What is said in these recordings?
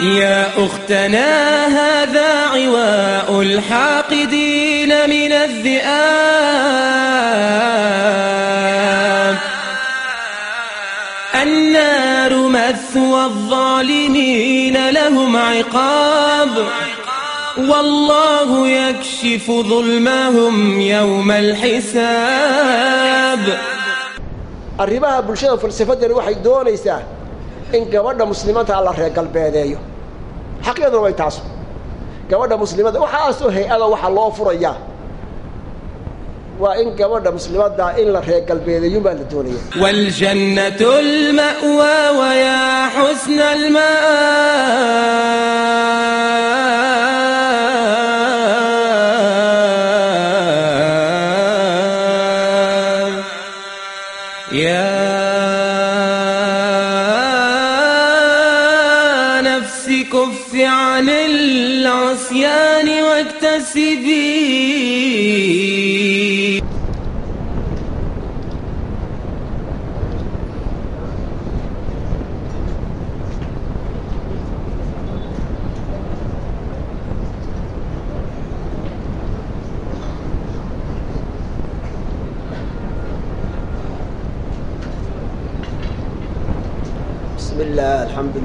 يا أختنا هذا عواء الحاقدين من الذئاب النار مثوى الظالمين لهم عقاب والله يكشف ظلمهم يوم الحساب arrimaha bulshada falsafadani waxay doonaysaa in gabadha muslimadaa la reer galbeedeeyo. Xaqyaduna way taasu gabadha muslimada waxaasoo hay'ada waxaa loo furayaa waa in gabadha muslimadaa in la reer galbeedeeyunbaa la doonaya. Wljannatu lma'wa wya xusna lma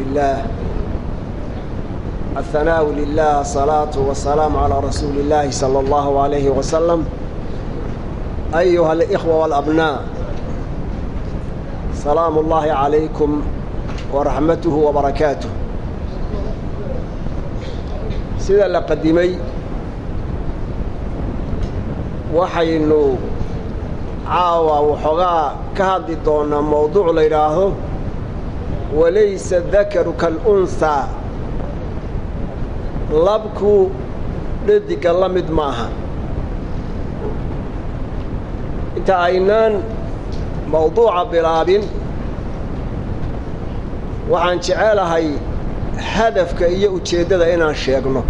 لله الثناء لله الصلاة والسلام على رسول الله صلى الله عليه وسلم أيها الإخوة والأبناء سلام الله عليكم ورحمته وبركاته سيدا لقدمي waxaynu caawa waxoogaa ka hadli doonaa mowduuc la yidhaahdo walaysa dakaru kalunhaa labku dhediga la mid ma aha inta aynaan mawduuca bilaabin waxaan jecelahay hadafka iyo ujeeddada inaan sheegno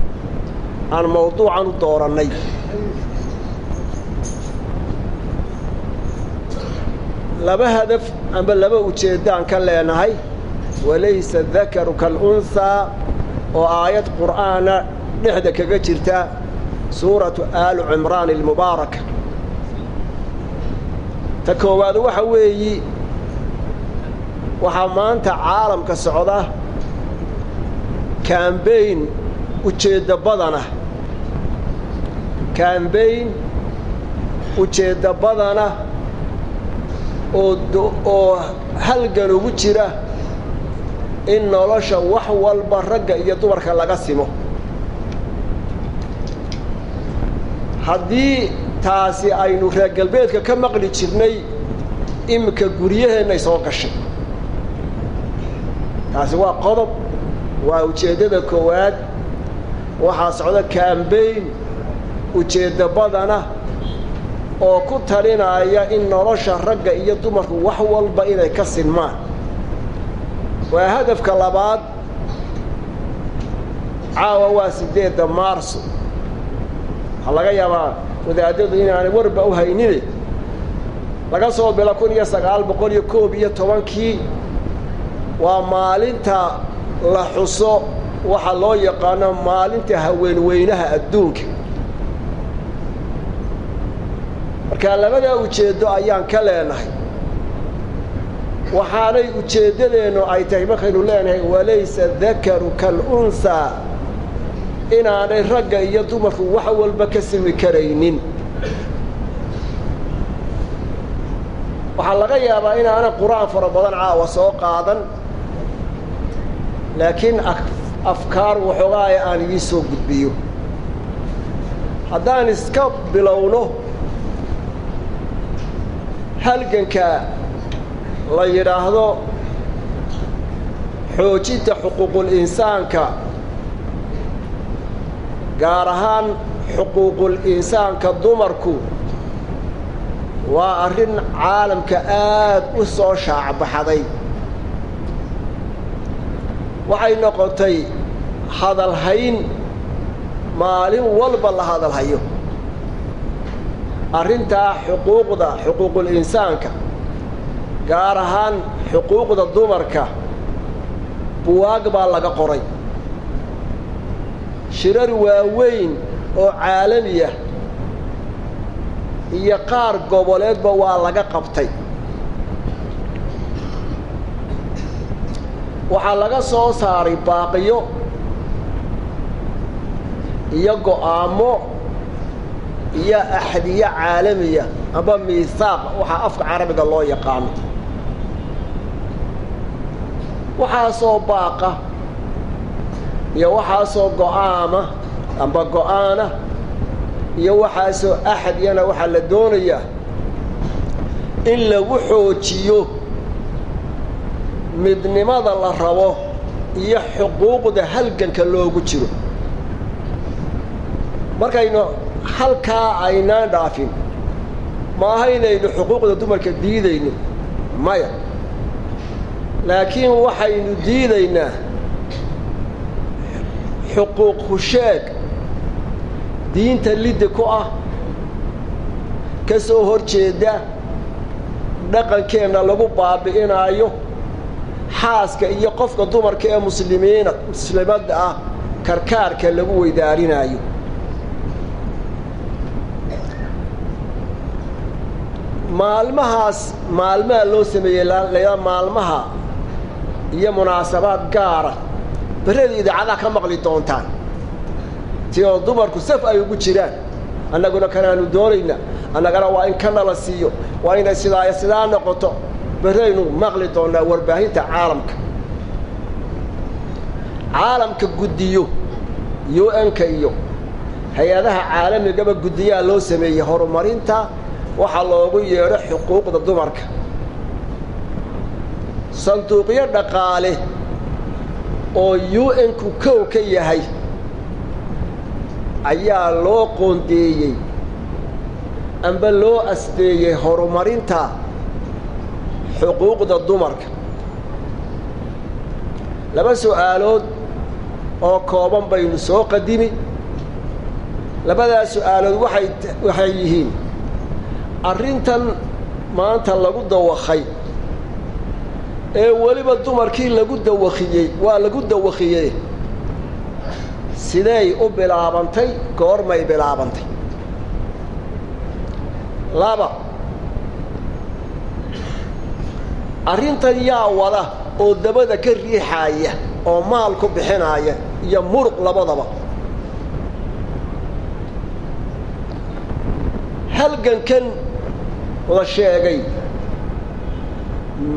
aan mawduucan u doorannay laba hadaf amba laba ujeeddaan ka leenahay walaysa dakaru kalunhaa oo aayad qur'aana dhexda kaga jirta suuratu aalu cimraan almubaaraka ta koowaad waxa weeyi waxaa maanta caalamka socda kambayn ujeeddo badana. Kambayn ujeeddo badana oo oo halgan ugu jira in nolosha wax walba ragga iyo dumarka laga simo. Haddii taasi aynu reer galbeedka ka maqli jirnay iminka guryaheennay soo gashay. Taasi waa qodob waa ujeeddada koowaad. Waxaa socda kambayn ujeeddo badana oo ku talinaya in nolosha ragga iyo dumarku wax walba inay ka sinmaan waa hadafka labaad. Caawa waa siddeedda maarso waxaa laga yaabaa wadaadadu inaanay warba u haynine laga soo bilo kun iyo sagaal boqol iyo koob iyo tobankii. Waa maalinta la xuso waxa loo yaqaano maalinta haweenweynaha adduunka. Markaa labadaa ujeeddo ayaan ka leenahay waxaanay ujeeddadeennu ay tahay markaynu leenahay walaysa dakaru kalunhaa inaanay ragga iyo dumarku wax walba ka simi karaynin. Waxaa laga yaabaa inaanan qur'aan fara badan caawa soo qaadan laakiin afkaar waxoogaaya aan idiin soo gudbiyo. Haddaan iska bilowno halganka la yidhaahdo xoojinta xuquuqul insaanka gaar ahaan xuquuqul insaanka dumarku waa arrin caalamka aad u soo shaacbaxday waxay noqotay hadalhayn maalin walba la hadalhayo arrintaa xuquuqda xuquuqul insaanka gaar ahaan xuquuqda dumarka buwaag baa laga qoray. Shirar waaweyn oo caalamiya iyo qaar goboleedba waa laga qabtay. Waxaa laga soo saaray baaqiyo iyo go'aamo iyo axdiyo caalamiya amba miihaaq waxaa afka carabiga loo yaqaano waxaasoo baaqa. Iyo waxaasoo go'aama amba go'aana. Iyo waxaasoo axadyana waxaa la doonayaa in lagu xoojiyo midnimada la rabo iyo xuquuqda halganka loogu jiro. Markaynu halkaa aynaan dhaafin maaha inaynu xuquuqda dumarka diidayno? Maya laakiin waxaynu diidaynaa xuquuq husheeg diinta liddi ku ah ka soo hor jeeda dhaqankeenna lagu baabi'inaayo xaaska iyo qofka dumarka ee muslimiina muslimadda ah karkaarka lagu weydaarinaayo. Maalmahaas maalmaha loo sameeyey maalmaha iyo munaasabaad gaara. Berrada idaacadaha ka maqli doontaan. Oo dumarku saf ay ugu jiraan. Annaguna kanaanu doonayna annagana waa in kana la siiyo. Waa inay sidaaya sidaa noqoto. Berraynu maqli doonnaa warbaahinta caalamka. Caalamka guddiyo u n-ka iyo hay'adaha caalamigaba guddiyaa loo sameeyey horumarinta. Waxaa loogu yeedho xuquuqda dumarka sanduuqyo dhaqaale oo u n-ku kow ka yahay ayaa loo qoondeeyey amba loo asteeyey horumarinta xuquuqda dumarka. Laba su'aalood oo kooban baynu soo qadimi. Labadaas su'aalood waxay waxay yihiin arrintan maanta lagu dawakhay ee weliba dumarkii lagu dawakhiyey waa lagu dawakhiyey. Siday u bilaabantay goormay bilaabantay. Laba arrintan yaa wada oo dabada ka riixaaya oo maal ku bixinaaya iyo muruq labadaba. Halgankan la sheegay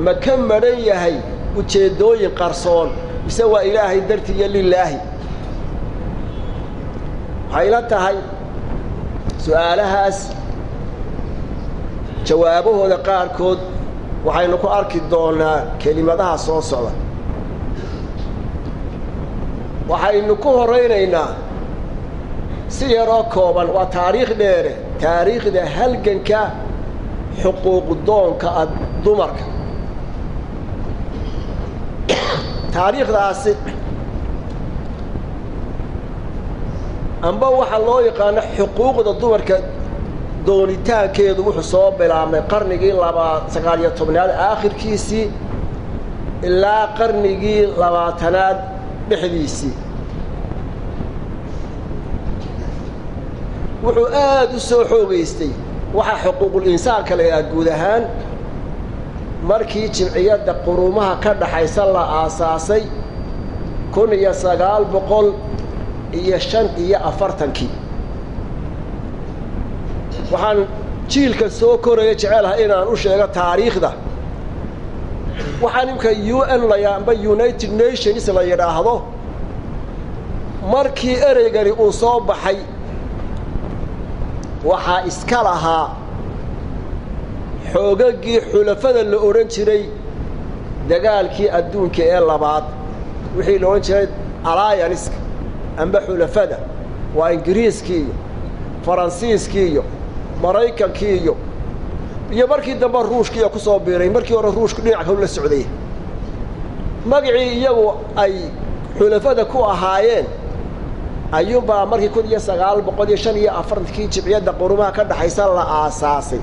ma ka madhan yahay ujeeddooyin qarsoon mise waa ilaahay darti iyo lilaahi waxay la tahay su'aalahaas jawaabahooda qaarkood waxaynu ku arki doonaa kelimadaha soo socda. Waxaynu ku horaynaynaa si yaroo kooban waa taariikh dheere taariikhda halganka xuquuqdoonka ah dumarka taariikhdaasi. Amba waxaa loo yaqaano xuquuqda dumarka doonitaankeedu wuxuu soo bilaabmay qarnigii labaa sagaaliyo tobnaad aakhirkiisii ilaa qarnigii labaatanaad dhexdiisii. Wuxuu aada u soo xoogaystay waxaa xuquuqul insaanka la yidhaha guud ahaan markii jimciyadda qurumaha ka dhaxaysa la aasaasay kun iyo sagaal boqol iyo shan iyo afartankii. Waxaan jiilka soo koraya jecelaha inaan u sheego taariikhda. Waxaa nimka u n la amba united nations la yidhaahdo markii ereygani uu soo baxay waxaa iska lahaa xoogaggii xulafada la odhan jiray dagaalkii adduunka ee labaad. Wixii la odhan jiray allianska amba xulafada waa ingiriiskii iyo faransiiskii iyo maraykankii iyo iyo markii dambe ruushkiiya ku soo biiray. Markii hore ruushku dhinac kalu la socday. Magacii iyagu ay xulafada ku ahaayeen ayuunbaa markii kun iyo sagaal boqol iyo shan iyo afartankii jibciyadda qurumaha ka dhaxaysa la aasaasay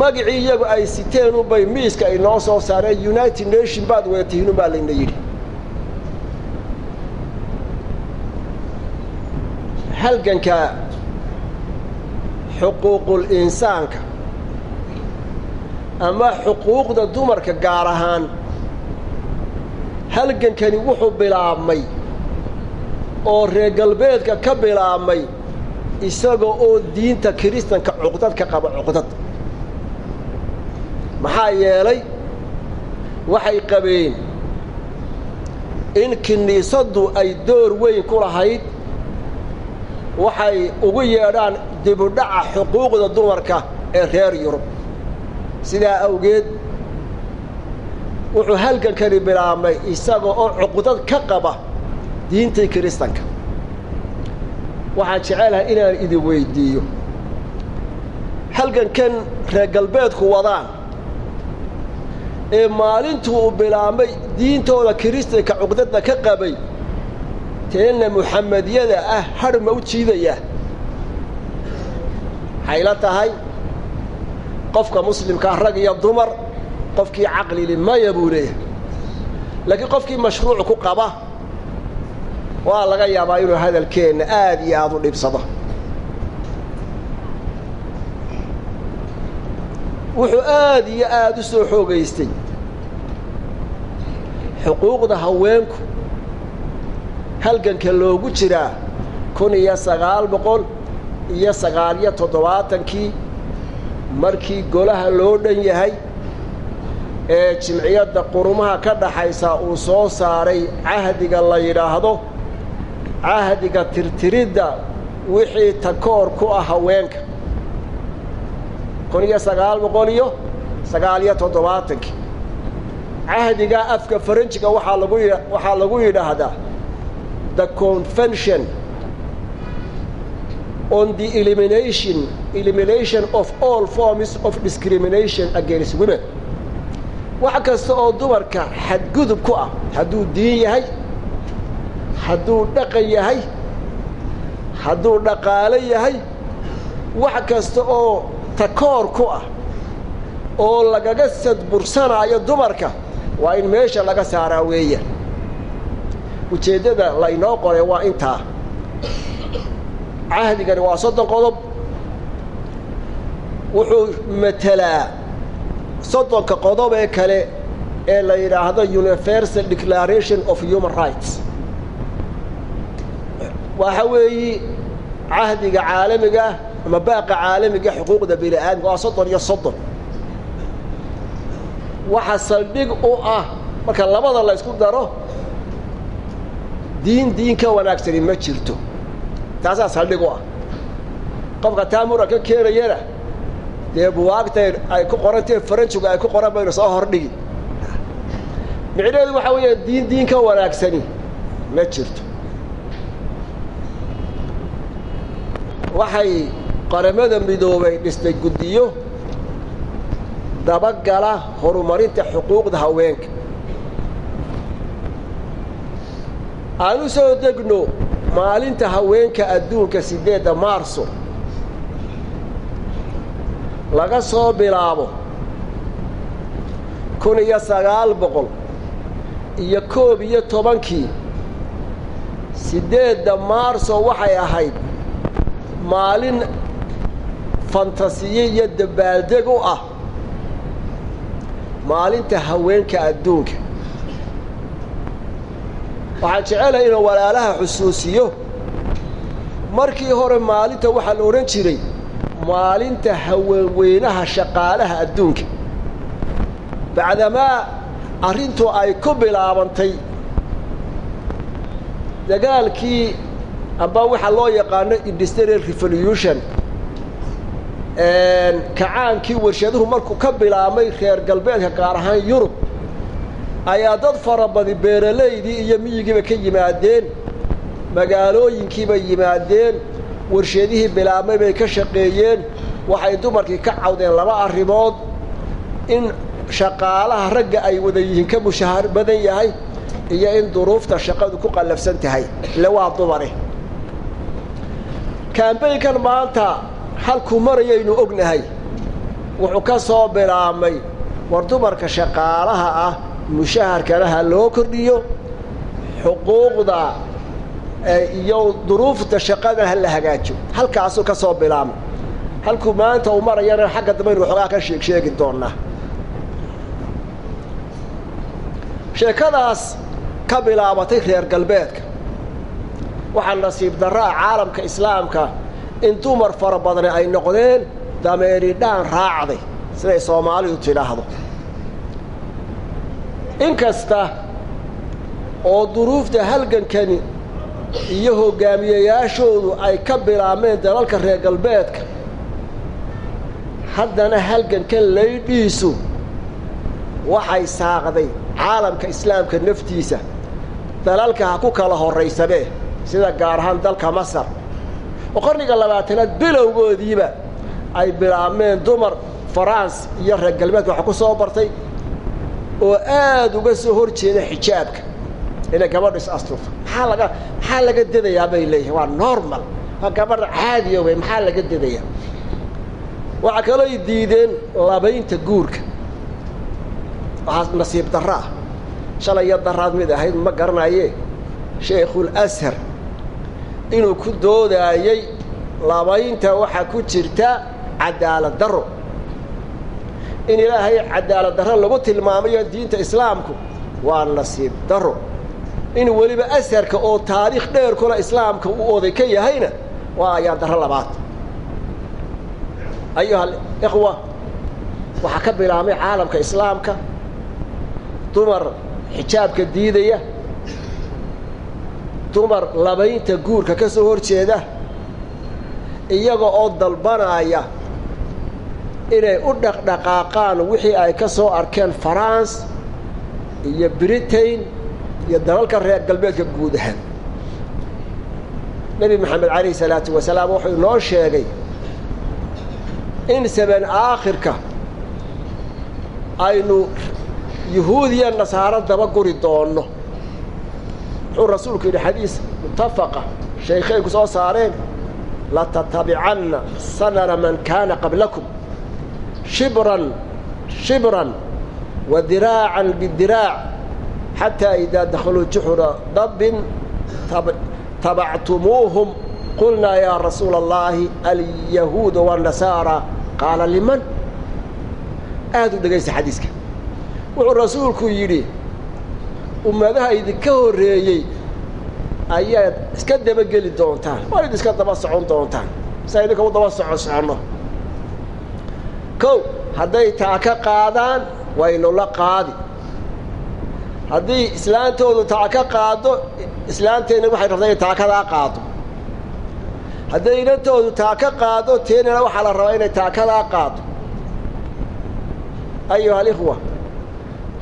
magacii iyagu ay siteen unbay miiska ay noo soo saareen. United nation baad wada tihiin unbaa layna yidhi. Halganka xuquuqul insaanka ama xuquuqda dumarka gaar ahaan halgankani wuxuu bilaabmay oo reer galbeedka ka bilaabmay isaga oo diinta kiristanka cuqdad ka qaba cuqdad maxaa yeelay waxay qabeen in kiniisaddu ay door weyn ku lahayd waxay ugu yeedhaan dibudhaca xuquuqda dumarka ee reer yurub. Sidaa awgeed wuxuu halgankani bilaabmay isaga oo cuqdad ka qaba diintii kiristanka. Waxaan jecelahay inaan idin weyddiiyo halgankan reer galbeedku wadaan ee maalintuu uu bilaabmay diintooda kiristanka cuqdadda ka qabay teenna muxamediyada ah hadh ma u jiidaya? Waxay la tahay qofka muslimkaa rag iyo dumar qofkii caqlili maya buu leeyahay. Laakiin qofkii mashruuc ku qaba waa laga yaabaa inuu hadalkeenna aad iyo aada u dhibsado wuxuu aad iyo aada u soo xoogaystay. Xuquuqda haweenku halganka loogu jiraa kun iyo sagaal boqol iyo sagaaliyo toddobaatankii markii golaha loo dhan yahay ee jimciyadda qurumaha ka dhaxaysa uu soo saaray cahdiga la yidhaahdo cahdiga tirtiridda wixii takoor ku ah haweenka kun iyo sagaal boqol iyo sagaaliyo toddobaatankii cahdigaa afka faranjiga waxaa lagu waxaa lagu yidhaahdaa the convention on the elimination elimination of all forms of discrimination against women. Wax kasta oo dumarka xadgudub ku ah hadduu diin yahay hadduu dhaqan yahay hadduu dhaqaalo yahay wax kasta oo takoor ku ah oo lagaga sadbursanaayo dumarka waa in meesha laga saaraa weeya. Ujeeddada la inoo qoray waa intaa. Cahdigani waa soddon qodob. Wuxuu matelaa soddonka qodob ee kale ee la yidhaahdo universal declaration of human rights. Waxa weeyi cahdiga caalamiga ama baaqa caalamiga xuquuqda bini aadamka waa soddon iyo soddon. Waxa saldhig u ah marka labada la ysku daro diin diin ka wanaagsani ma jirto. Taasaa saldhig u ah. Qofka taa muran ka keenayana dee buwaagta ay ku qorantahe faranjigu ay ku qoran baynu soo hordhigi. Micnaheedu waxaa weeya diin diin ka wanaagsani ma jirto. Waxay qaramada midoobay dhistay guddiyo dabagala horumarinta xuquuqda haweenka. Aan u soo degno maalinta haweenka adduunka siddeedda maarso. Laga soo bilaabo kun iyo sagaal boqol iyo koob iyo tobankii. Siddeedda maarso waxay ahayd maalin fantasiye iyo dabaaldeg u ah maalinta haweenka adduunka. Waxaan jecelahay inuu walaalaha xusuusiyo. Markii hore maalinta waxaa la odhan jiray maalinta haweenweynaha shaqaalaha adduunka. Bacdamaa arrintu ay ku bilaabantay. Dagaalkii amba waxaa loo yaqaano industrial revolution kacaankii warshaduhu markuu ka bilaabmay reer galbeedka gaar ahaan yurub ayaa dad fara badi beeralaydii iyo miyigiiba ka yimaadeen magaalooyinkiibay yimaadeen warshadihii bilaabmay bay ka shaqeeyeen. Waxay dumarkii ka cawdeen laba arrimood. In shaqaalaha ragga ay wada yihiin ka mushahaar badan yahay iyo in duruufta shaqadu ku qallafsan tahay. Ile waa dumare kambaynkan maanta halkuu marayaynu ognahay. Wuxuu ka soo bilaabmay war dumarka shaqaalaha ah mushaharkana ha loo kordhiyo? Xuquuqda iyo duruufta shaqada ha la hagaajo halkaasuu ka soo bilaabmay. Halkuu maanta uu marayana xagga dambaynu waxoogaa ka sheeg sheegi doonaa sheekadaas ka bilaabatay reer galbeedka. Waxaa nasiib darraa caalamka islaamka in dumar fara badani ay noqdeen dameeridhaan raacday. Siday soomaalidu tidhaahdo. Inkasta oo duruufta halgankani iyo hoggaamiyeyaashoodu ay ka bilaabmeen dalalka reer galbeedka haddana halgankan laydhiisu waxay saaqday caalamka islaamka naftiisa. Dalalka ha ku kala horraysamee sida gaar ahaan dalka masar oo qarniga labaatanaad bilowgoodiiba ay bilaabmeen dumar faranse iyo reer galbeedka waxa ku soo bartay oo aad uga soo hor jeeda xijaabka. Inay gabadhu is asturto maxaa laga maxaa laga dedayaa bay leeyihiin waa normal. Waa gabadha caadiyo wey maxaa laga dedayaa? Waxaa kalooy diideen labaynta guurka. Waxaa nasiib darro ah. Shalay iyo daraad mid ahayd ma garanaye sheikhul ashar inuu ku doodaayey labaynta waxaa ku jirta cadaalad darro. In ilaahay cadaalad darro lagu tilmaamayo diinta islaamku waa nasiib darro. In weliba asharka oo taariikh dheer kula islaamka uu oday ka yahayna waa ayaan darro labaad. Ayuha ikhwa waxaa ka bilaabmay caalamka islaamka dumar xijaabka diidaya dumar labaynta guurka ka soo hor jeeda iyaga oo dalbanaya inay u dhaqdhaqaaqaan wixii ay ka soo arkeen faranse iyo britain iyo dalalka reer galbeedka guud ahaan. Nebi moxamed calayhi salaatu wasalaam wuxuu inoo sheegay in sabeen aakhirka aynu yuhuudiya nasaaro daba guri doonno wuxuu rasuulku yidhi xadiis mutafaqa shaykheynku soo saareen latatabicanna sanana man kaana qablakum shibran shibran wa diraacan bidiraac xataa idaa dakhaluu juxura dabbin tabactumuuhum qulnaa yaa rasuula allaahi alyahuuda waannasaara qaala liman? Aad u dhegaysta xadiiska. Wuxuu rasuulku yidhi ummadaha idinka horreeyey ayaad iska dabageli doontaan waa id iska daba socon doontaan. Sa idinka u daba soco soconno. Kow hadday taa ka qaadaan waynu la qaadi. Haddii islaantoodu taa ka qaaddo islaanteenna waxay rabtaa inay taakadaa qaado hadday inantoodu taa ka qaaddo teenana waxaa la rabaa inay taakadaa qaado ayuha alikhwa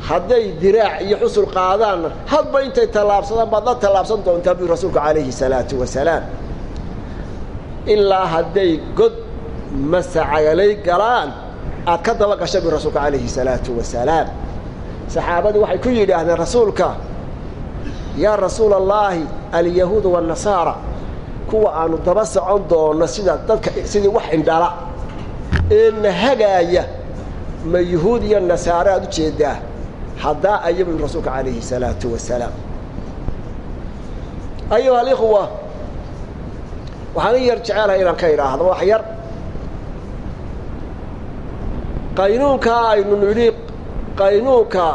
hadday diraac iyo xusul qaadaanna hadba intay tallaabsadaan baad la tallaabsan doontaa bui rasuulku calayhi salaatu wasalaam. Ilaa hadday god masacagalay galaan aad ka daba gasha bui rasuulku calayhi salaatu wasalaam. Saxaabadii waxay ku yidhaahdeen rasuulka yaa rasuula allaahi alyahuuda waannasaara kuwa aanu daba socon doonno sida dadka sidii wax indhala ee na hagaaya ma yuhuud iyo nasaare aad u jeedaa haddaa ayabu rasuulka calayhi salaatu wasalaam. Ayuha alikhwa waxaan in yar jecelahay inaan ka idhaahdo wax yar. Qaynuunkaa aynu nidhi qaynuunka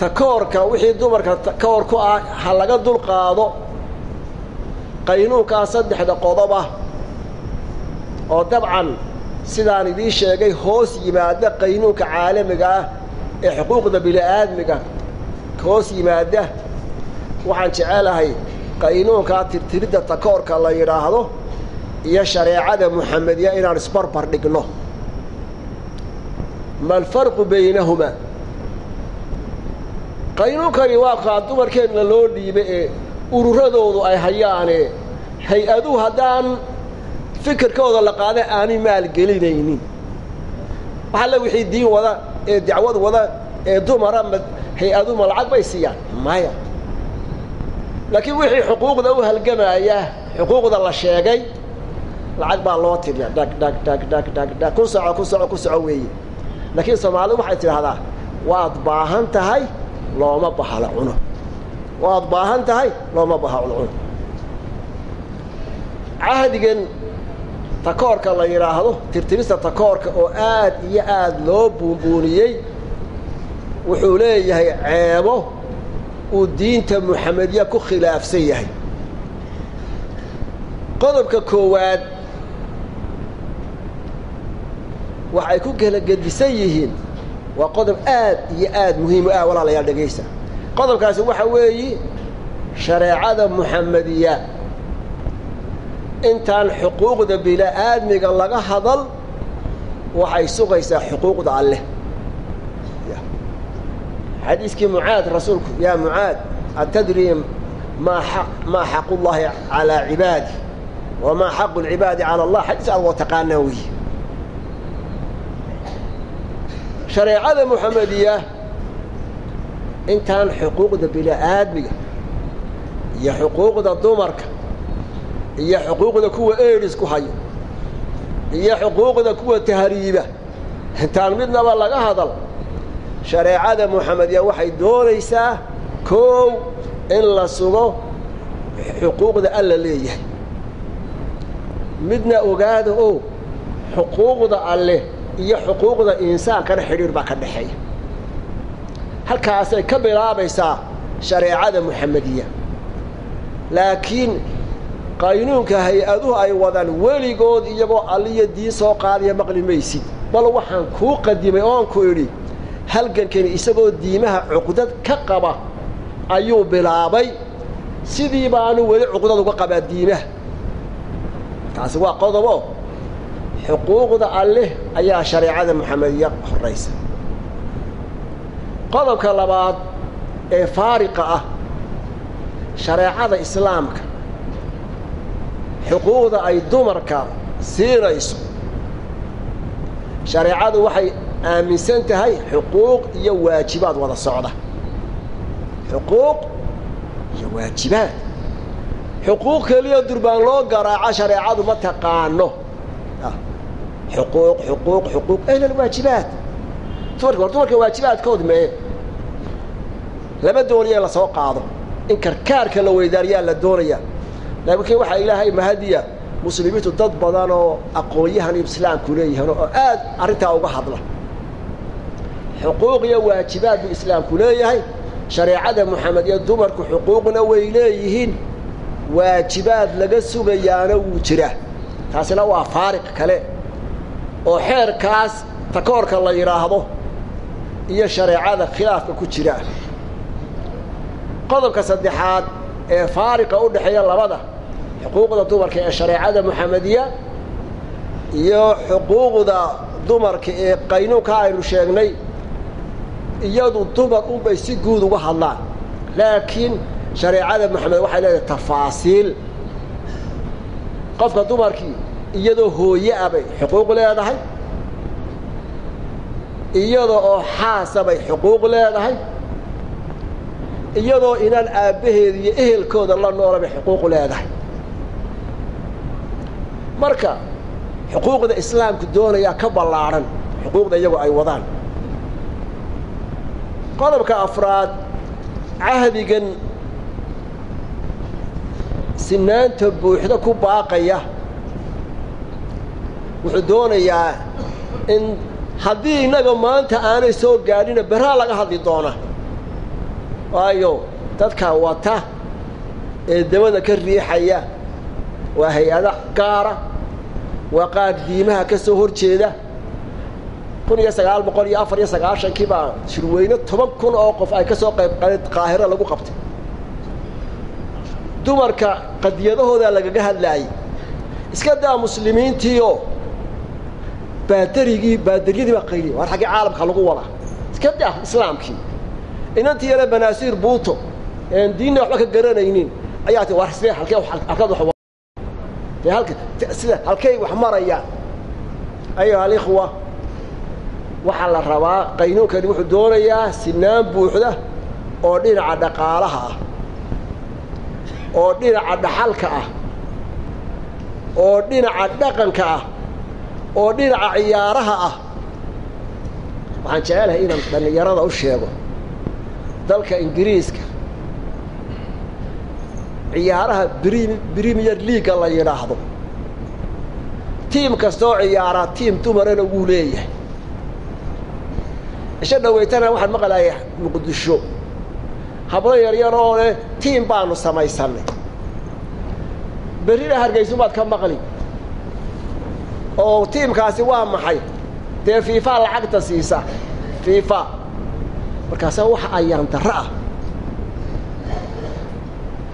takoorka wixii dumarka takoor ku ah ha laga dul qaado. Qaynuunkaa saddexda qodob ah oo dabcan sidaan idiin sheegay hoos yimaada qaynuunka caalamiga ah ee xuquuqda bini'aadmiga. Hoos yimaada. Waxaan jecelahay qaynuunkaa tirtiridda takoorka la yidhaahdo iyo shareecada muxamediya inaan isbarbar dhigno. Ma alfarqu baynahumaa qaynuunkani waa kaa dumarkeenna loo dhiiba ee ururadoodu ay hayaane hay'aduhu haddaan fikirkooda la qaada aanay maalgelinaynin. Waxaa le wixii diin wada ee dacwad wada ee dumara ma hay'aduhu ma lacag bay siiyaan. Maya. Laakiin wixii xuquuqda u halgamaya xuquuqda la sheegay lacag baa loo tiriya dhag dhag dhag dhag dhag dhag ku soco ku soco ku soco weeye laakiin soomaalidu waxay tidhaahdaa waad baahan tahay looma bahala cuno. Waad baahan tahay looma baha cuncuno cahdigan takoorka la yidhaahdo tirtirista takoorka oo aad iyo aad loo buunbuuniyey wuxuu leeyahay ceebo uu diinta muxamediya ku khilaafsan yahay. Qodobka koowaad waxay ku gelagedisan yihiin waa qodob aad iyo aad muhiim u ah walaalayaal dhegaysta qodobkaasi waxa weeyi shareecada muxamediya intaan xuquuqda bila'aadmiga laga hadal waxay sugaysaa xuquuqda alleh xadiiskii mucaad rasuulku yaa mucaad atadri maa maa xaqu llahi calaa cibaadi wamaa xaqu lcibaadi cala allah. Xadiis aad woo taqaanaa weyi shareecada muxamediya intaan xuquuqda bila'aadmiga iyo xuquuqda dumarka iyo xuquuqda kuwa eedis ku hayo iyo xuquuqda kuwa tahriiba. Intaan midnaba laga hadal shareecada muxamediya waxay doonaysaa koow in la sugo xuquuqda alla leeyahay. Midna ogaada oo xuquuqda alleh iyo xuquuqda insaankana xidhiir baa ka dhexeeya. Halkaasay ka bilaabaysaa shareecada muxamediya laakiin qaynuunka hay'aduhu ay wadaan weligood iyagoo alliyo diin soo qaadaya maqli maysid. Bal waxaan kuu qadimay oon ku idhi halgankani isagoo diimaha cuqdad ka qaba ayuu bilaabay. Sidii baanu weli cuqdad uga qabaa diimaha. Taasi waa qodobo. Xuquuqda alleh ayaa shareecada muxamediya horaysa qodobka labaad ee faariqa ah shareecada islaamka xuquuqda ay dumarka siinayso. Shareecadu waxay aaminsan tahay xuquuq iyo waajibaad wada socda. Xuquuq iyo waajibaad. Xuquuq keliya durbaan loo garaaco shareecadu ma taqaano. Xuquuq xuquuq xuquuq. Ayna alwaajibaad dumarka hor dumarka waajibaadkood mee lama doonaya in la soo qaado. In karkaarka la weydaariyaa la doonaya laakiin waxaa ilaahay mahadiya muslimiintu dad badan oo aqoon-yahan islaamku leeyihiin oo aad arrintaa uga hadla. Xuquuq iyo waajibaad buu islaamku leeyahay. Shareecada moxamed iyo dumarku xuquuqna way leeyihiin. Waajibaad laga sugayaana wuu jiraa taasina waa faariq kale oo xeerkaas takoorka la yidhaahdo iyo shareecada khilaafka ku jira. Qodobka saddexaad ee faariqa u dhexeeya labada xuquuqda dumarka ee shareecada moxamediya iyo xuquuqda dumarka ee qaynuunka aynu sheegnay iyadu dumar unbay si guud uga hadlaan. Laakiin shareecada moxamed waxay leedahay tafaasiil. Qofka dumarkii iyadoo hooye ah bay xuquuq leedahay iyada oo xaasa bay xuquuq leedahay iyadoo inaan aabbaheeda iyo ehelkooda la noola bay xuquuq leedahay. Marka xuquuqda islaamku doonayaa ka ballaadhan xuquuqda iyagoo ay wadaan. Qodobka afraad cahdigan sinaanta buuxda ku baaqaya wuxuu doonayaa in haddii innaga maanta aanay soo gaadhina beraa laga hadli doona waayo dadka wata ee dabada ka riixaya waa hay'ada gaara waa qaar diimaha ka soo hor jeeda. Kun iyo sagaal boqol iyo afar iyo sagaashankii baa shirweyne toban kun oo qof ay ka soo qayb qaleen qaahiro lagu qabtay. Dumarka qadiyadahoodaa lagaga hadlaayay. Iska daa muslimiintiioo baadarigii baadariyadii baa qayliya waar xaggii caalamka lagu wadaa iska daa islaamkii inantii yare banaasiir buuto diinna waxba ka garanaynin. Ayaa ti war sidee halkee halkaad wax dee halka sida halkay wax marayaan ayuha alikhwa waxaa la rabaa qaynuunkani wuxuu doonayaa sinaan buuxda oo dhinaca dhaqaalaha ah oo dhinaca dhaxalka ah oo dhinaca dhaqanka ah oo dhinaca ciyaaraha ah. Waxaan jecelahay inaan dhallinyarada u sheego dalka ingiriiska. Ciyaaraha brimier leaga la yidhaahdo tiim kastoo ciyaaraa tiim dumarana wuu leeyahay. Isho dhaweytana waxaan maqlaya muqdisho. Hablo yaryar oo leh tiim baanu samaysannay berrina hargaysumaad ka maqli. Oo tiimkaasi waa maxay? Dee fiifa lacagta siisa. Fiifa markaasaa waxa ayaan darro ah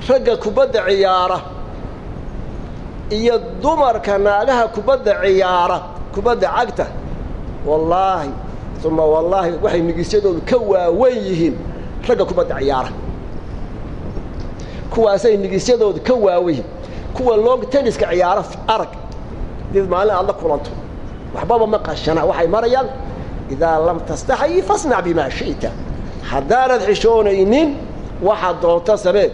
ragga kubadda ciyaara iyo dumarka naagaha kubadda ciyaara kubadda cagta wallaahi uma wallaahi waxay nigisyadoodu ka waawen yihiin ragga kubadda ciyaara. Kuwaasay nigisyadoodu ka waawen yihiin kuwa long tenniska ciyaara arag did maalin aad la kulanto. Waxbaba ma qashana waxay marayaan idaa lam tastaxyi fasnac bimaa shi'ta haddaanad xishoonaynin waxaad doonto samee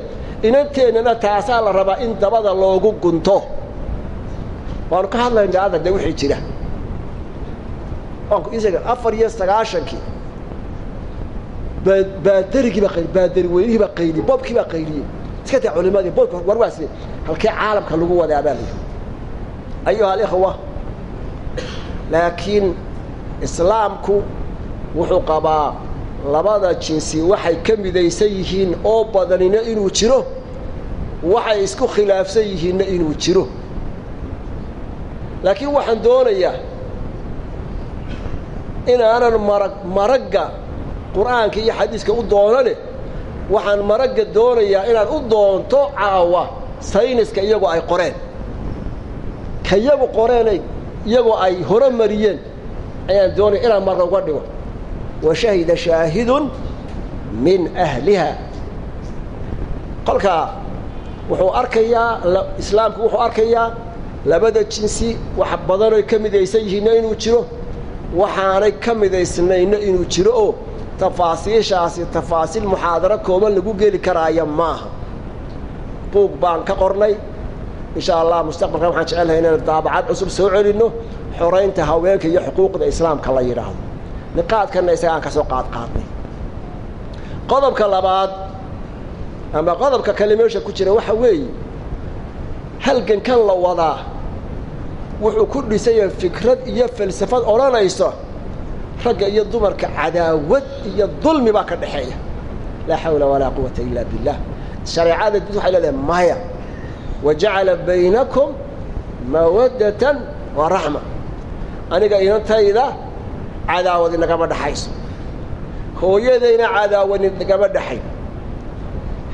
inanteennana taasaa la rabaa in dabada loogu gunto waanu ka hadlaynaa adda de wixii jira afar iyo sagaashankii baadarigii baa baadari weynihii baa qayliyey boobkii baa qayliyey iska taa culimadii boobka war waa side halkee caalamka lagu wadaa baa layidhi ayuha alikhwa laakiin islaamku wuxuu qabaa labada jinsi waxay ka midaysan yihiin oo badanina inuu jiro waxay isku khilaafsan yihiinna inuu jiro. Laakiin waxaan doonayaa inaanan marag maragga qur'aanka iyo xadiiska u doonane waxaan maragga doonayaa inaad u doonto caawa sayniska iyagoo ay qoreen. Ka iyagu qoreenay iyagoo ay hore mariyeen ayaan doonaya inaan marna uga dhigo. Wa shahida shaahidun min ahliha. Kolkaa wuxuu arkayaa islaamku wuxuu arkayaa labada jinsi wax badanoy ka midaysan yihiinna inuu jiro waxaanay ka midaysnayna inuu jiro oo tafaasiishaasi tafaasiil muxaadaro kooban lagu geli karaaya maaha. Buug baan ka qornay. Insha allah mustaqbalkan waxaan jecelnahay inaynu daabacad cusub soo celinno xoraynta haweenka iyo xuquuqda islaamka la yidhaahdo. Niqaadkanna isaga aan ka soo qaad qaadnay. Qodobka labaad ama qodobka kale meesha ku jira waxa weeye halgankan la wadaa wuxuu ku dhisaya fikrad iyo falsafad odhanayso ragga iyo dumarka cadaawad iyo dulmi baa ka dhexeeya. Laa xawla walaa quwata ila billah. Shareecada did waxay leedahay maya wa jacala baynakum mawaddatan wa raxma aniga inantayda cadaawadi nagama dhaxayso. Hooyadayna cadaawadi nagama dhaxay.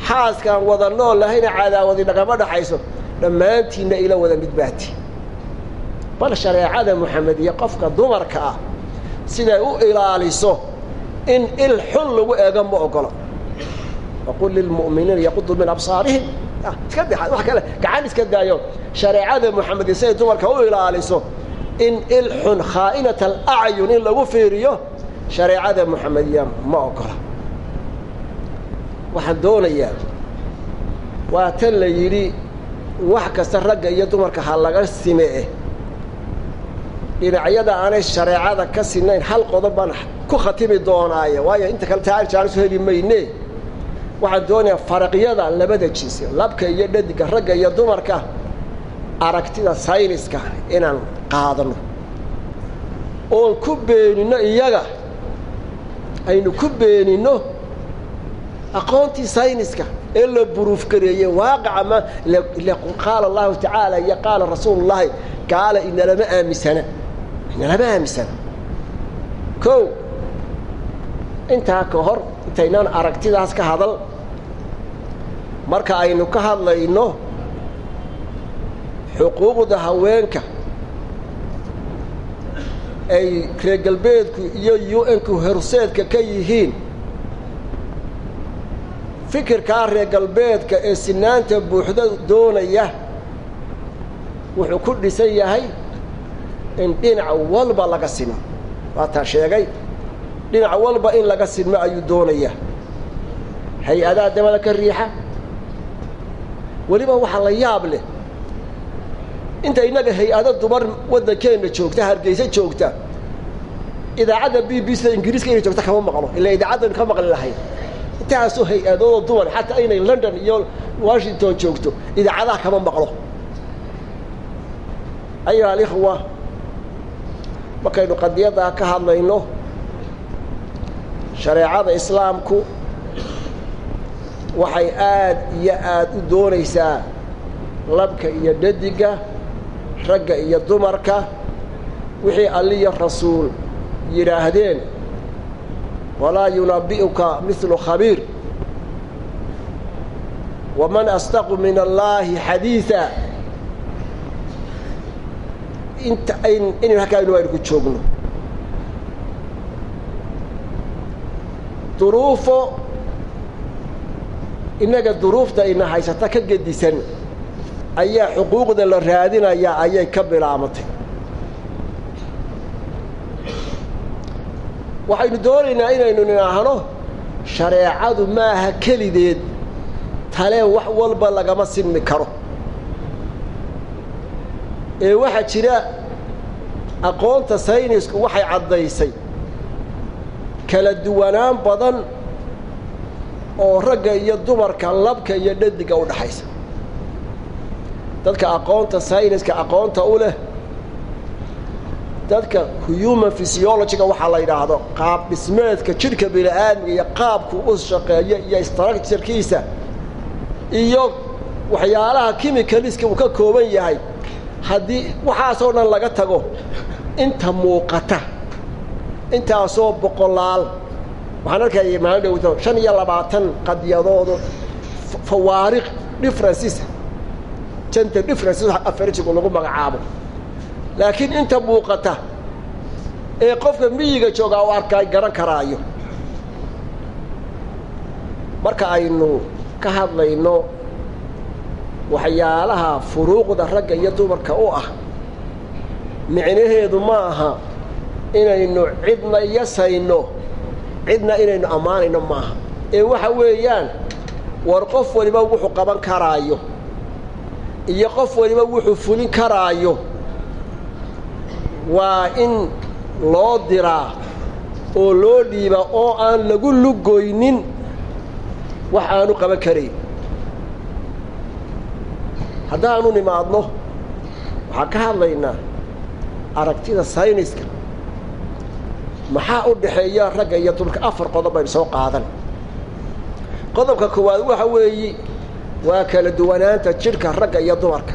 Xaaskaan wada nool lahayna cadaawadi nagama dhaxayso dhammaantiinna ila wada midbaati bal shareecada moxamediya qofka dumarka ah siday u ilaaliso in il xun lagu eego ma ogolo waqul lilmu'miniina yaqudu min absaarihim. Iska de wax kale gacan iska daayo. Shareecada moxamediya siday dumarka u ilaaliso in il xun khaa'inat alacyun in lagu fiiriyo shareecada moxamediya ma ogola. Waxaan doonayaa waa tan la yidhi wax kasta ragga iyo dumarka ha laga simee. Dhinacyada aanay shareecada ka sinayn hal qodob baan ku khatimi doonaaye waayo inta kale taarijaanisu heli mayne. Waxaan doonayaa faraqyada labada jinsi labka iyo dhadiga ragga iyo dumarka aragtida sayniska inaan qaadano. Oon ku beeninno iyaga aynu ku beeninno aqoontii sayniska ee la buruufgareeyey waaqaca ma qaala allahu tacaala iyo qaala rasuulullaahi gaala inalama aaminsana inalama aaminsana kow intaa ka hor intaynaan aragtidaas ka hadal marka aynu ka hadlayno xuquuqda haweenka ay reer galbeedku iyo u n-ku horseedka ka yihiin. Fikirkaa reer galbeedka ee sinaanta buuxda doonaya wuxuu ku dhisan yahay in dhinac walba laga simo waataa sheegay dhinac walba in laga sinmo ayuu doonayaa hay'adaha dabada ka riixa. Weliba waxaa la yaab leh inta innaga hay'ado dumar waddankeenna joogta hargeysa joogta idaacadda b b sida ingiriiska inay joogta kama maqlo ila idaacaddan ka maqli lahayn. Intaasoo hay'adooda dumar xataa inay london iyo washington joogto idaacadaha kama maqlo. Ayuha alikhwa markaynu qadiyaddaa ka hadlayno shareecada islaamku. Waxay aad iyo aad u doonaysaa labka iyo dhadiga ragga iyo dumarka wixii alliya rasuul yidhaahdeen walaa yunabi'uka midlu khabiir. Waman astaqu min allaahi xadiida inta ayn inaynu halkaaynu aynu ku joogno. Duruufo innaga duruufta ina haysata ka gedisan ayaa xuquuqda la raadinayaa ayay ka bilaabatay. Waxaynu doonaynaa inaynu nidhaahno shareecadu maaha kelideed talee wax walba lagama sinmi karo. Ee waxaa jira aqoonta saynisku waxay caddaysay kala duwanaan badan oo ragga iyo dumarka labka iyo dhadiga u dhaxaysa dadka aqoonta sayniska aqoonta u leh. Dadka human physiologyga waxaa la yidhaahdo qaab dhismeedka jidhka bini-aadmiga iyo qaabku u shaqeeyo iyo structurekiisa iyo waxyaalaha chemicaliska uu ka kooban yahay. Haddii waxaasoo dhan laga tago inta muuqata intaasoo boqolaal waxaan arkaya maalin dhowto shan iyo labaatan qadiyadoodu fawaariq differences gender differences afarjigu lagu magacaabo. Laakiin inta muuqata ee qofka miyiga joogaa u arkaa garan karaayo. Marka aynu ka hadlayno waxyaalaha furuuqda ragga iyo dumarka u ah micnaheedu ma aha inaynu cidna yasayno cidna inaynu ammaanayno maaha. Ee waxa weeyaan war qof waliba wuxuu qaban karaayo iyo qof waliba wuxuu fulin karaayo waa in loo diraa oo loo dhiibaa oo aan lagu lugoynin wax aanu qaban karayn haddaanu nimaadno waxaan ka hadlaynaa aragtida sayniska. Maxaa u dhaxeeya ragga iyo dumarka afar qodob baynu soo qaadan? Qodobka koowaad waxa weeyi waa kala duwanaanta jidhka ragga iyo dumarka.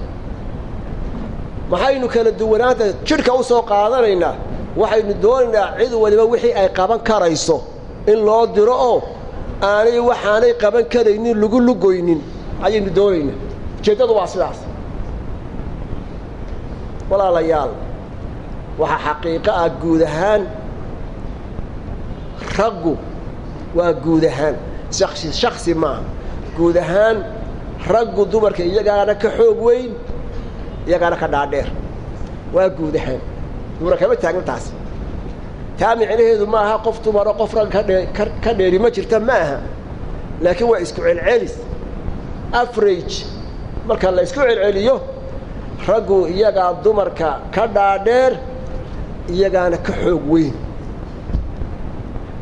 Maxaynu kala duwanaanta jidhka u soo qaadanaynaa waxaynu doonaynaa cid waliba wixii ay qaban karayso. In loo diro oo aanay waxaanay qaban karaynin lagu lugoynin ayaynu doonaynaa ujeeddadu waa sidaas. Walaalayaal waxaa xaqiiqo ah guud ahaan raggu waa guud ahaan. Shaksi maaha. Guud ahaan raggu dumarka iyagaana ka xoog weyn iyagaana ka dhaadheer. Waa guud ahaan dumar kama taagna taas. Taa micnaheedu ma aha qof dumaro qof ragga kadhee ka dheeri ma jirta ma aha. Laakiin waa isku celcelis. Average. Marka la isku celceliyo raggu iyagaa dumarka ka dhaadheer iyagaana ka xoog weyn.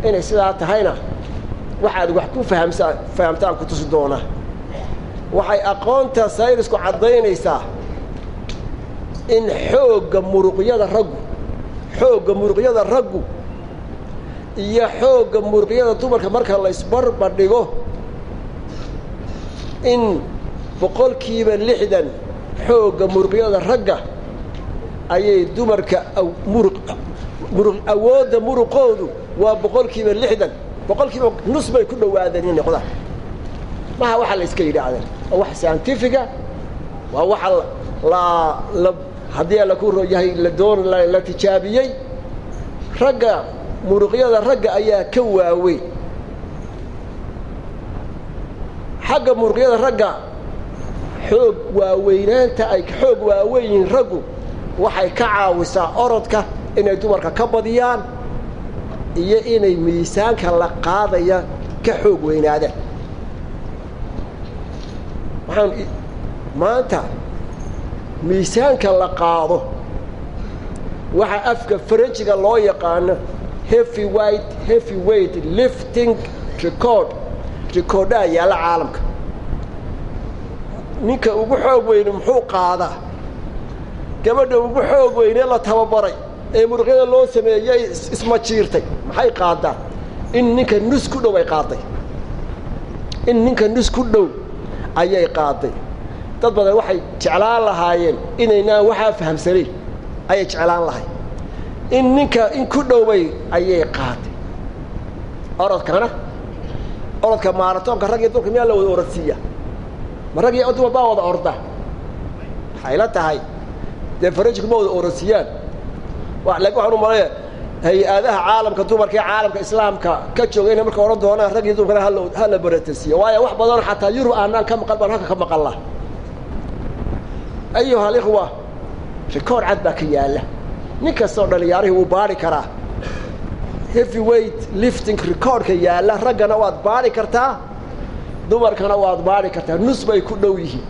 Inay sidaa tahayna waxaad wax ku fahamsaa fahamtaan ku tusi doonaa waxay aqoonta saynisku caddaynaysaa in xoogga muruqyada raggu xoogga muruqyada raggu iyo xoogga muruqyada dumarka marka la isbarbardhigo in boqolkiiba lixdan xoogga muruqyada ragga ayay dumarka muruq muruq awoodda muruqoodu waa boqolkiiba lixdan. Boqolkiiba nus bay ku dhawaadeen inay noqdaan maha waxaa la iska yidhaahdeen waa wax scientifica waa waxa la haddii alla ku yahay la doon la tijaabiyey? Ragga muruqyada ragga ayaa ka waaweyn xagga muruqyada ragga xoog waaweynaanta ay xoog waaweyn yihiin raggu waxay ka caawisaa orodka inay dumarka ka badiyaan iyo inay miisaanka la qaadaya ka xoog weynaadaan waxaan maanta miisaanka la qaado. Waxaa afka faranjiga loo yaqaano heavy white heavy weight lifting record. Recordaa yaalla caalamka. Ninka ugu xoog weyne muxuu qaadaa? Gabadha ugu xoog weynee la tababaray ee muruqyada loo sameeyey ismajiirtay maxay qaadaa in ninka nus ku dhow ay qaaday in ninka nus ku dhow ayay qaaday dad badan waxay jeclaan lahaayeen inaynaan waxaa fahamsanayn. Ayay jeclaan lahay in ninka in ku dhowbay ayay qaaday orodkana orodka maaratoonka rag iyo dulka miyaa la wada orodsiiya? Ma rag iyo dumar baa wada orda? Waxay la tahay. Dee farajku ma wada orodsiiyaan? Laakin waxaan u malaya hay'adaha caalamka dumarka ee caalamka islaamka ka jooga inay marka odhan doonaan rag iyo dumarkana hala hala baratasiiyo waayo wax badanoo xataa yurub aanaan ka maqal baan halka ka maqalla ayuha alikhwa rikoord cad baa ka yaalla. Nin kastoo dhalinyarihii wuu baari karaa. Heavy weight lifting recordka yaalla. Raggana waad baari kartaa dumarkana waad baari kartaa. Nus bay ku dhow yihiin.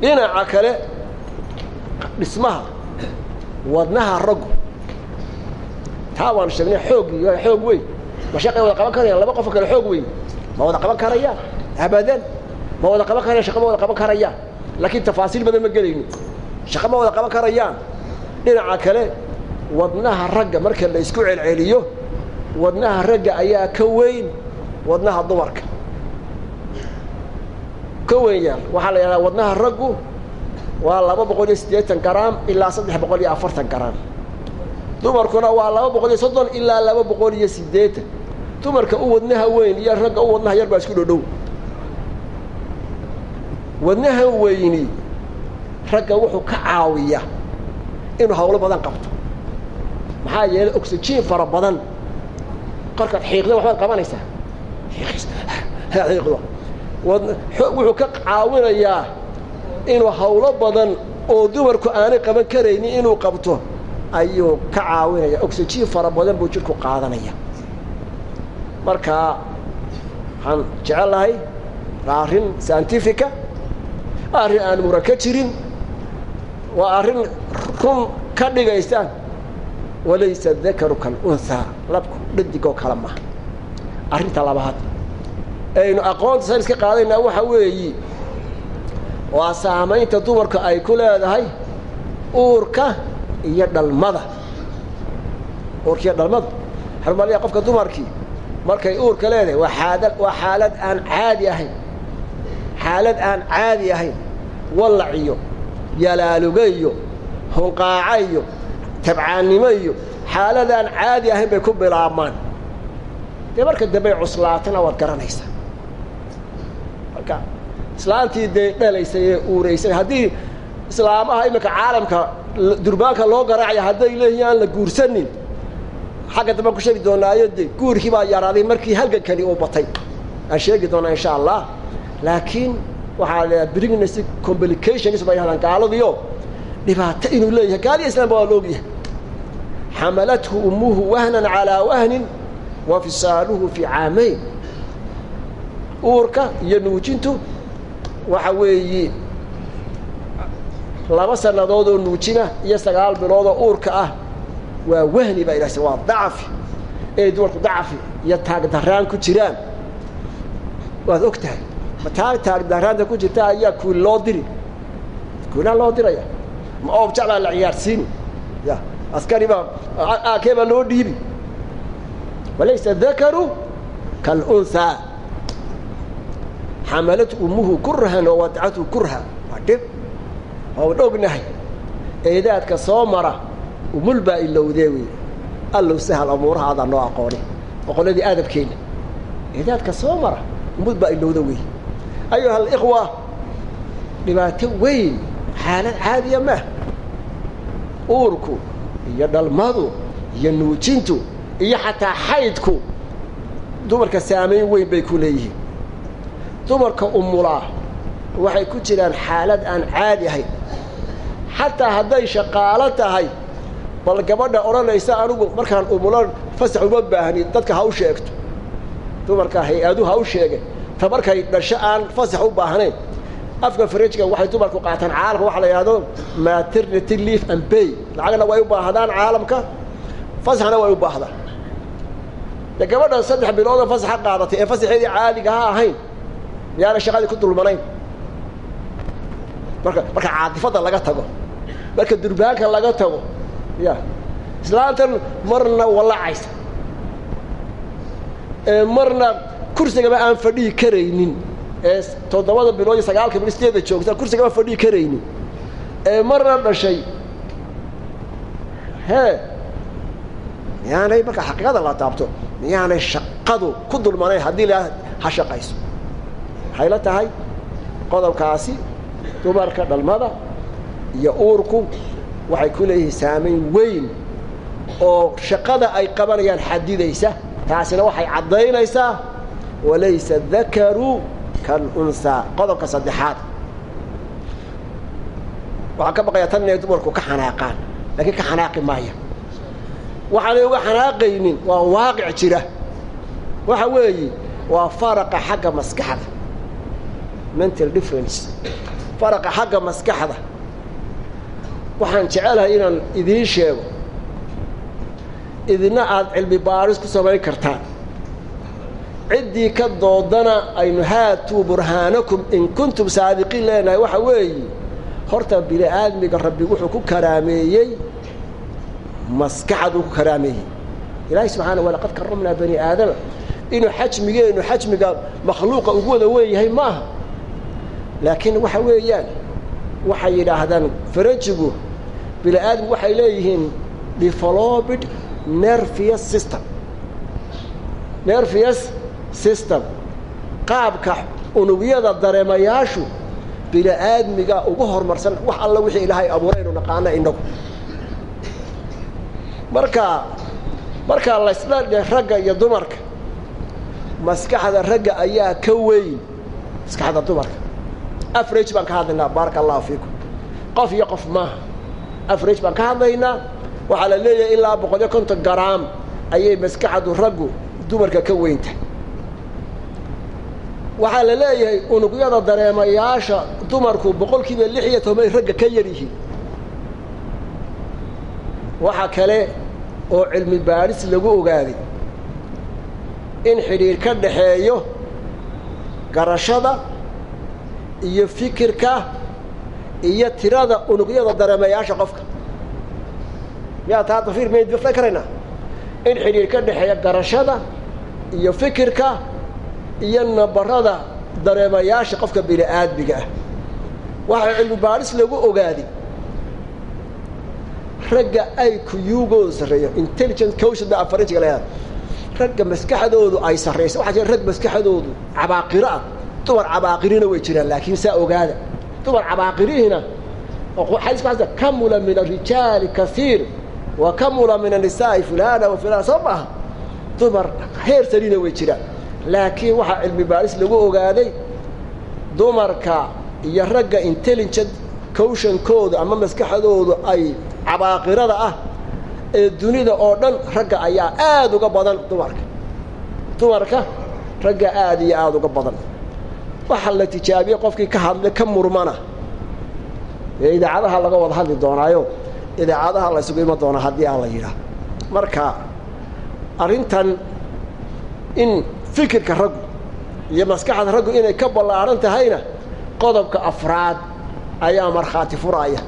Dhinaca kale dhismaha wadnaha raggu taa waan sheegnay xooggii waa xoog weyn. Ma wada qaban karayaan laba qofo kale xoog weyn. Ma wada qaban karayaan abadan. Ma wada qaban karayaan shaqa ma wada qaban karayaan laakiin tafaasiil badan ma gelayno. Shaqa ma wada qaban karayaan? Dhinaca kale wadnaha ragga marka la isku celceliyo wadnaha ragga ayaa ka weyn wadnaha dumarka. Ka weyn waxaa la yidhahdaa wadnaha raggu waa laba boqol iyo siddeetan garaam ilaa saddex boqol iyo afartan garaam. Dumarkuna waa laba boqol iyo soddon ilaa laba boqol iyo siddeetan. Dumarka u wadnaha weyn iyo ragga u wadnaha yar baa isku dhodhow wadnaha weyni ragga wuxuu ka caawiya inuu hawlo badan qabto. Maxaa yeelay oxygen fara badan. Korkaad xiiqda waxbaad qabanaysaa wuxuu ka caawinayaa inuu hawlo badan oo dumarku aanay qaban karaynin inuu qabto ayuu ka caawinaya. Oxygen fara badan buu jidhku qaadanaya. Marka waxaan jecel lahay waa arrin scientifica arrin aan mura ka jirin waa arrin run ka dhigaysaan walaysa dakaru kalunhaa labku dhadigoo kale maha. Arrinta labaad aynu aqoonta san iska qaadaynaa waxa weeyi waa saamaynta dumarka ay ku leedahay uurka iyo dhalmada. Uurka iyo dhalmada xarmaliya qofka dumarkii markay uurka leedahay waa waa xaalad aan caadi ahayn. Xaalad aan caadi ahayn. Wallac iyo yalaaluga iyo hunqaaca iyo tabcaannimo iyo xaalad aan caadi ahayn bay ku bilaabmaan dee marka dambey cuslaatana waad garanaysaa. Marka islaantii dee dhalaysay ee uuraysay. Haddii islaamaha iminka caalamka durbaanka loo garaacaya hadday leeyihiin aan la guursanin xagga dambe ku sheegi doonaayo de guurkii baa yaraaday markii halgankani uu batay. Aan sheegi doonaa insha allah. Laakiin waxaa la pregnancy complications bay yahdaan gaaladiio dhibaato inuu leeyahay gaaliya islam ba waa la ogyahay. Xamalathu ummuhu wahnan calaa wahnin wa fisaaluhu fii caamayn. Uurka iyo nuujintu waxa weeyi laba sannadood oo nuujina iyo sagaal bilood oo uurka ah waa wahni baa idhahse waa dacfi. Ee dumarku dacfi iyo taagdaraan ku jiraan. Waad og tahay taagdaraanta ku jirta ayaa kuuli loo diri? Kuulaa loo diraya? Ma oob jacbaa la ciyaarsiini ya askari baa aakee baa loo dhiibi? Walaysa dakaru kalunhaa xamalat ummuhu kurhan oo wadacathu kurha waa dhib waan ognahay eedaadka soo mara umul baa ilowdee wey allow sahal amuuraha adaan noo aqooni boqolladii aadabkeenna eedaadka soo mara umul baa ilowda wey ayuha alikhwa dhibaato weyn xaalad caadiya maah uurku iyo dhalmadu iyo nuujintu iyo xataa xaydku dumarka saamayn weyn bay ku leeyihiin dumarka umulaa waxay ku jiraan xaalad aan caadi ahayn. Xataa hadday shaqaalo tahay bal gabadha odhanaysa anigu markaan umulo fasax uma baahni dadka ha u sheegto. Dumarka hay'adu ha u sheege ta markay dhasho aan fasax u baahnayn afka farajka waxay dumarku qaataan caalamka waxa la yidhahdo maternity leaf and bay lacagna way u baahdaan caalamka fasaxna way u baahdaan dee gabadha saddex bilooda fasaxa qaadatay ee fasaxeedii caadiga ha ahayn miyaana shaqadii ku dulmanayn. Marka marka caatifadda laga tago marka durbaanka laga tago ya islaantan marna wallacaysa marna kursigaba aan fadhihi karaynin. Ee toddobada bilood iyo sagaalka bilood sideeda joogta kursigaba fadhihi karaynin. Ee marna dhashay. Hee miyaanay marka xaqiiqada la taabto miyaanay shaqadu ku dulmanayn haddii la ha shaqayso waxay la tahay qodobkaasi dumarka dhalmada iyo uurku waxay ku leeyihiin saamayn weyn oo shaqada ay qabanayaan xadidaysa taasina waxay caddaynaysaa walaysa dakaru kalunsaa qodobka saddexaad. Waxaan ka baqayaa tan inay dumarku ka xanaaqaan laakiin ka xanaaqi maaya waxaanay uga xanaaqaynin waa waaqic jira. Waxa weeye waa faraqa xagga maskaxda mental difference. Faraqa xagga maskaxda. Waxaan jecelahay inaan idiin sheego. Idina aada cilmi baaris ku samayn kartaan. Ciddii ka doodana aynu haatuu burhaanakum in kuntum saadiqiin leenahay. Waxa weeye horta bini aadmiga rabbi wuxuu ku karaameeyey maskaxaduu ku karaameeyey. Ilaahay subxaana wa laqad karamnaa bani aadama. Inuu xajmigeennu xajmiga makhluuqa ugu wada weyn yahay ma aha laakiin waxa weeyaan waxay yidhaahdaan farajigu bini aadmigu waxay leeyihiin developed nervious system. Nervious system qaabka unugyada dareemayaashu bini aadmiga ugu horumarsan wax alla wixii ilaahay abuuraynu naqaana inagu marka markaa laysdha ragga iyo dumarka maskaxda ragga ayaa ka weyn. Maskaxda dumarka average baan ka hadlaynaa baaraka allahu fiikum. Qof iyo qof maaha average baan ka hadlaynaa waxaa la leeyahay ilaa boqol iyo konton garaam ayay maskaxdu raggu dumarka ka weyntahay waxaa la leeyahay unugyada dareemayaasha dumarku boqol kiiba lix iyo tobanay ragga ka yar yihiin. Waxa kale oo cilmi baadhis lagu ogaaday in xidhiir ka dhaxeeyo garashada iyo fikirka iyo tirada unugyada dareemayaasha qofka. Miyaa taa dafiir mayn difta karaynaa in xidhiir ka dhexeeya garashada iyo fikirka iyo nabarada dareemayaasha qofka bini aadmiga ah. Waxaa cilmi baadhis lagu ogaaday ragga ay kuyugooda sarreeyo. Intelligent quotient baa afarijiga leedahay ragga maskaxdoodu ay sarrayso waxaa jira rag maskaxdoodu cabaaqiro ah dumar cabaaqirina way jiraan laakiin saa ogaada dumar cabaaqirihiina xadiiska kamula min arijaali kaiir wa kamula min annisaai fulana wa soo maaha dumar heer sarina way jiraan laakiin waxaa cilmi baaris lagu ogaaday dumarka iyo ragga intelligent cowshankooda ama maskaxdoodu ay cabaaqirada ah ee dunida oo dhan ragga ayaa aada uga badan dumarka. Dumarka ragga aada iyo aada uga badan waxaa la tijaabiyey qofkii ka hadlay ka murmana. Ee idaacadaha laga wada hadli doonaayo idaacadaha la isugu iman doonaa haddii aan la yidhaah. Marka arrintan in fikirka raggu iyo maskaxda raggu inay ka ballaaran tahayna qodobka afraad ayaa markhaati furaya.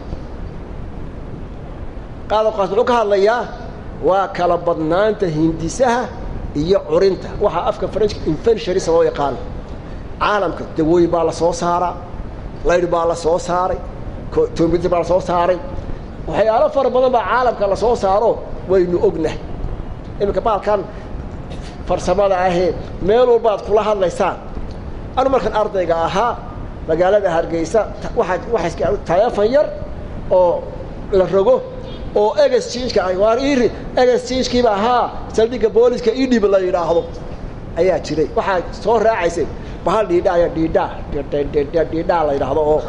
Qodobkaas muxuu ka hadlayaa waa kala badnaanta hindisaha iyo curinta. Waxaa afka faranjka infentionisa loo yaqaano caalamka dawooyin baa la soo saaraa laydh baa la soo saaray combyuter baa la soo saaray. Waxyaalo fara badan baa caalamka la soo saaro waynu ognahay. Iminka baalkan farsamada ahee meel walbaad kula hadlaysaan anu markaan ardayga ahaa magaalada hargeysa waaa taleefon yar oo la rogo oo egesjinka waar iri egesjinkiiba ahaa saldhigga booliska idhib la yidhaahdo. Ayaa jiray. Waxaa soo raacaysay bahal dhiidhaaya dhiidhaa dhiidhaa la yidhaahdo oo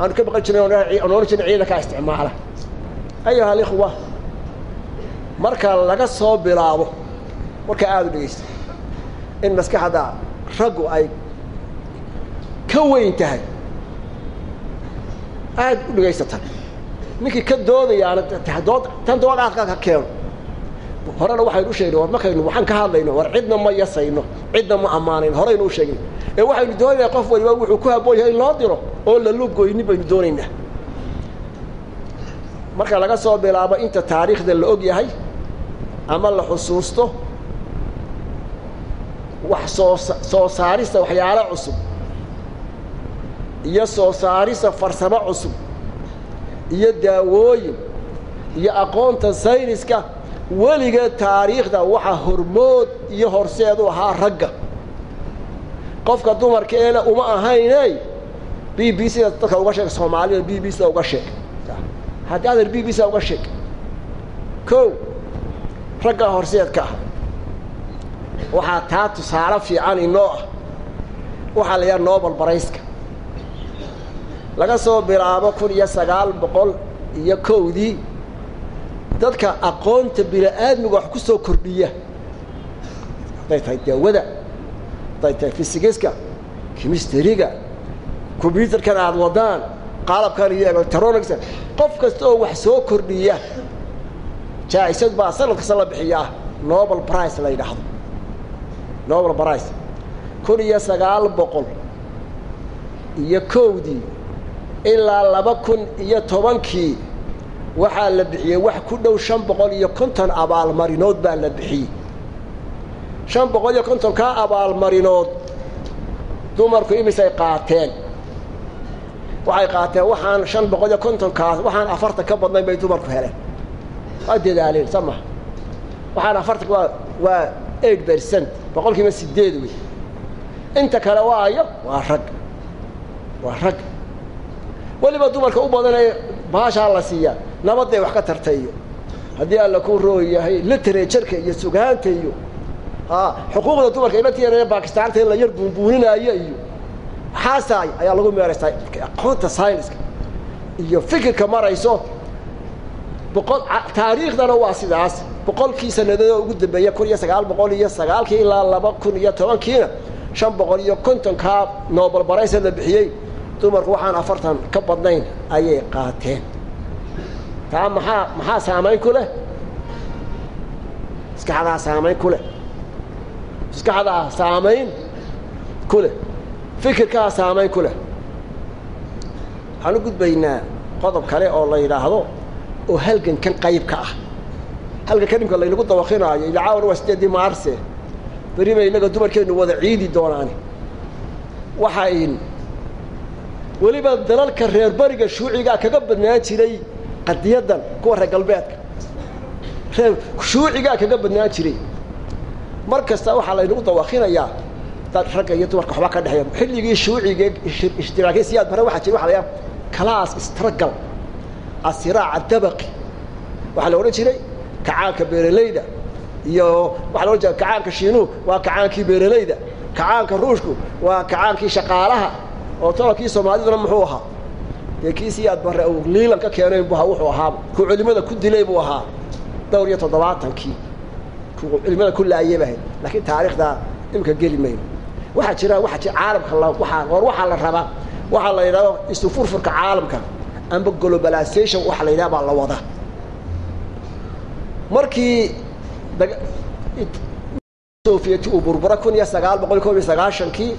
aanu ka baqan jirnay aan ohan ciidankaa isticmaala ayuha alikhwa marka laga soo bilaabo warka aada u dhegeysta in maskaxda raggu ay ka weyn tahay aad u dhagaysatan ninkii ka doodayaana dood tan dood aadka ka keeno horena waxaynu u sheegnay war markaynu waxaan ka hadlayno war cidna ma yasayno cidna ma ammaanayno horeynu u sheegnay ee waxaynu doonaynaa qof waliba wuxuu ku habboon yahay in loo diro oo la lugoynin baynu doonaynaa. Marka laga soo bilaabo inta taariikhda la og yahay ama la xusuusto wax soo soo saarista waxyaalo cusub iyo soo saarista farsamo cusub iyo daawooyin iyo aqoonta sayniska weligeed taariikhda waxaa hormood iyo horseed u ahaa ragga. Qofka dumarka eele uma ahayney b b c da dadka uga sheeg soomaalida b b c da uga sheeg. Haddii adeer b b c da uga sheeg kow raggaa horseedka ah waxaa taa tusaale fiican inoo ah. Waxaa la yidhaha nobel barayska. Laga soo bilaabo kun iyo sagaal boqol iyo kowdii dadka aqoonta bini-aadmiga wax ku soo kordhiya. Hadday tahay daawada hadday tahay fisigiska kimistariga combyutarkan aada wadaan qalabkan iyo electronics qof kasta oo wax soo kordhiya jaa-isad baa sanad kasta la nobel brice la yidhaahdo. Nobel brice kun iyo sagaal boqol iyo kowdii ilaa laba kun iyo tobankii waxaa la bixiyey wax ku dhow shan boqol iyo konton abaalmarinood baa la bixiyey. Shan boqol iyo kontonkaa abaalmarinood dumarku imisay qaateen. Waxay qaateen waxaan shan boqol iyo kontonkaas waxaan afartan ka badnayn bay dumarku heleen. Waa dadaaleen sa waxaan afartanka waa waa eight percent boqol kiiba sideed wey inta kale waayo waa rag waa rag. Weliba dumarka u badanee baashaa la siiyaa nabadday wax ka tarta iyo. Haddii alla ku rooy yahay literatureka iyo sugaanta iyo a xuquuqda dumarka inantiya bakistaanta in la yar buunbuuninaayo iyo waxaasaay ayaa lagu meeraystaa aqoonta syniska iyo fikirka marayso boqol taariikhdana waa sidaas. Boqolkii sanadadoo ugu dambeeya kun iyo sagaal boqol iyo sagaalkii ilaa laba kun iyo tobankiina shan boqol iyo kontonkaa nobel baraysa la bixiyey. Dumarku waxaan afartan ka badnayn ayay qaateen taa maxaa maxaa saamayn ku leh? Maskaxdaa saamayn ku leh. Maskaxdaa saamayn ku leh. Fikirkaa saamayn ku leh. Waxaan u gudbaynaa qodob kale oo la yidhaahdo oo halgankan qaybka ah. Halgankan imka laynagu dawaqinaayo ilacaawana waa sideedii maarse. Beri bay innaga dumarkeennu wada ciidi doonaani. Waxayn weliba dalalka reer bariga shuucigaa kaga badnaan jiray qadiyaddan kuwa reer galbeedka. Reer shuucigaa kaga badnaan jiray. Mar kasta waxaa laynagu dawaqinayaa dad ragga iyo dumarka waxba ka dhexeeya. Xilligii shuuciga ishtiraakiy siyaad bare waxaa jira waxa la yidhaha class struggle asiraaca dabaqi waxaa la odhan jiray kacaanka beeralayda iyo waxa la odhan jiray kacaanka shiinuhu waa kacaankii beeralayda kacaanka ruushku waa kacaankii shaqaalaha. Oo tolokii soomaaliduna muxuu ahaa dee kii siyaad bare liilan ka keenay bu wuxuu ahaa. Kuu culimada ku dilay buu ahaa. Dhowr iyo toddobaatankii. Kuu culimada ku laayay bahayd laakiin taariikhdaa imka geli mayno. Waxaa jira jira caalamka la waaa hor waxaa la rabaa waxaa la yidhahdo isufurfurka caalamka. Amba globalization waxa la yidhaha baa la wadaa. Markii sovieti uu burbura kun iyo sagaal boqol kob iyo sagaashankii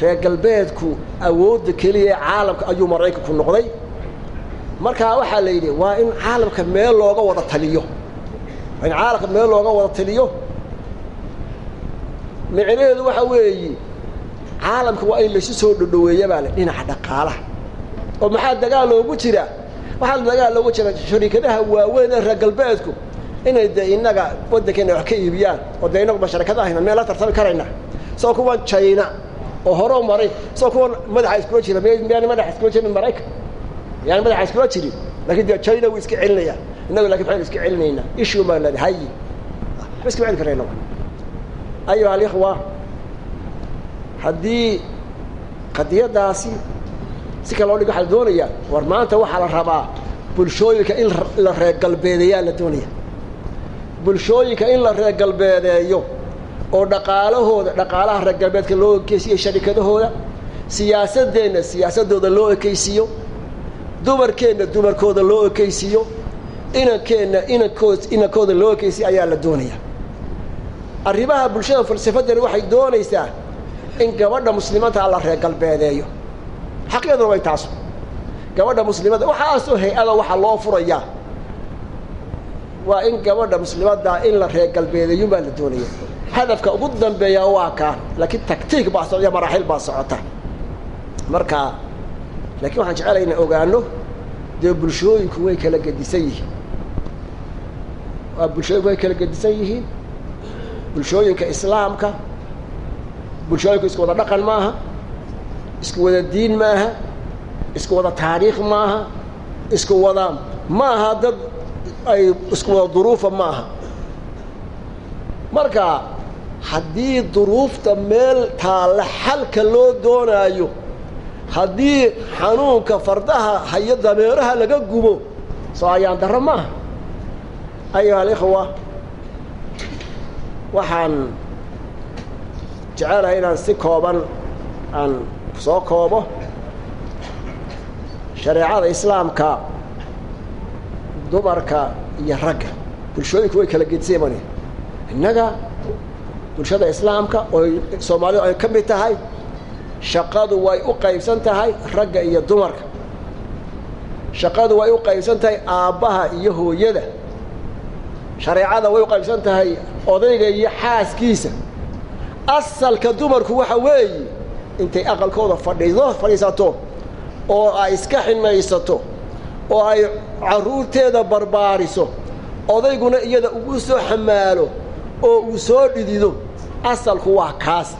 reer galbeedku awoodda keliya ee caalamka ayuu maraykanku noqday. Markaa waxaa la yidhi waa in caalamka meel looga wada taliyo. Waa in caalamka meel looga wada taliyo. Micnaheedu waxa weeyi caalamka waa in laysu soo dhodhoweeya baa le dhinaca dhaqaalaha. Oo maxaa dagaal loogu jira? Waxaa dagaal loogu jira shariikadaha waaweyn ee reer galbeedku inay de innaga waddankeena wax ka iibiyaan oo de inaguba sharakadahayna meel la tartami karayna. Soo kuwan china oo horeo maray soo kuwan madaxa iskula jira miyaan madaxa iskula jirin maraykan miyaan madaxa iskula jirin. Lakin de china wuu iska celinaya. Innagu laakiin waxaynu iska celinaynaa issue baan leedahay. Hayi waxba iska celi karayna. Ayuha alikhwa haddii qadiyaddaasi si kale loo dhig waxaa la doonayaa war maanta waxaa la rabaa bulshooyinka in la reer galbeedeeyaa la doonaya bulshooyinka in la reer galbeedeeyo oo dhaqaalahooda dhaqaalaha reer galbeedka loo ekeysiyo sharikadahooda siyaasadeenna siyaasadooda loo ekeysiiyo dumarkeenna dumarkooda loo ekaysiiyo inankeenna inankood inankooda loo ekaysiyo ayaa la doonayaa arrimaha bulshada falsafadani waxay doonaysaa in gabadha muslimadta la reer galbeedeeyo. Xaqiyaduna way taasu. Gabadha muslimadda waxaasoo hay'ada waxaa loo furayaa waa in gabadha muslimadda in la reer galbeedeeyo baa la doonaya hadafka ugu dambeeya waa kaa laakiin taktiik baa socda maraaxil baa socota. Marka laakiin waxaan jecelahay ina ogaano dee bulshooyinku way kala gedisan yihiin. Waa bulshooyinku way kala gedisan yihiin. Bulshooyinka islaamka bulshooyinku isku wada dhaqan maaha isku wada diin maaha isku wada taariikh maaha isku wada maaha dad ay isku wada duruufa maaha. Marka haddii duruufta meel taalla xalka loo doonaayo haddii xanuunka fardaha hayo dameeraha laga gubo soo ayaan darro maaha. Ayuha alikhwa waxaan jecelahay inaan si kooban aan soo koobo. Shareecada islaamka dumarka iyo ragga bulshooyinku way kala gedisay mani innaga bulshada islaamka oo soomaalidu ay ka mid tahay shaqadu way u qaybsan tahay ragga iyo dumarka. Shaqadu way u qaybsan tahay aabbaha iyo hooyada. Shareecada way u qaybsan tahay odayga iyo xaaskiisa. Asalka dumarku waxa weeye intay aqalkooda fadhido fadhiisato oo ay iska xinaysato oo ay carruurteeda barbaariso odayguna iyada ugu soo xamaalo oo uu soo dhidido asalku waa kaas.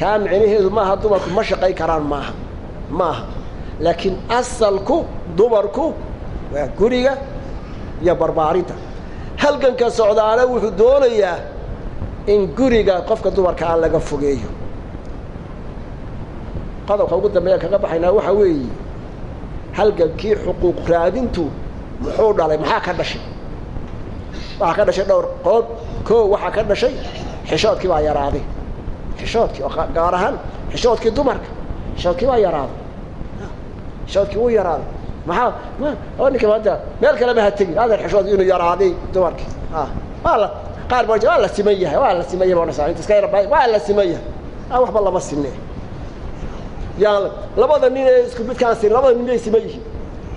Kaa micnaheedu maaha dumarku ma shaqayn karaan maaha. Maaha. Laakiin asalku dumarku waa guriga iyo barbaarinta. Halganka socdaana wuxuu doonayaa in guriga qofka dumarka aan laga fogeeyo. Qodobka ugu dambeeya kaga baxaynaa waxaa weeye halgankii xuquuq raadintu muxuu dhalay maxaa ka dhashay? Waxaa ka dhashay dhowr qood koo waxaa ka dhashay xishoodkii baa yaraaday. Xishoodkii oo gaar ahaan xishoodkii dumarka. Xishoodkii baa yaraaday. Xishoodkii wuu yaraaday. Maxaa? Oo ninka maanta meel kaleba ha tegin. Adeer xishoodkii inuu yaraaday dumarkii waa la qaar ba waa la siman yahay waa la siman yahay baa inta iska yar waa la siman yahay. A waxba lama sinne. Yaan labada nin ee isku midkaan sin labada nin bay siman yihiin.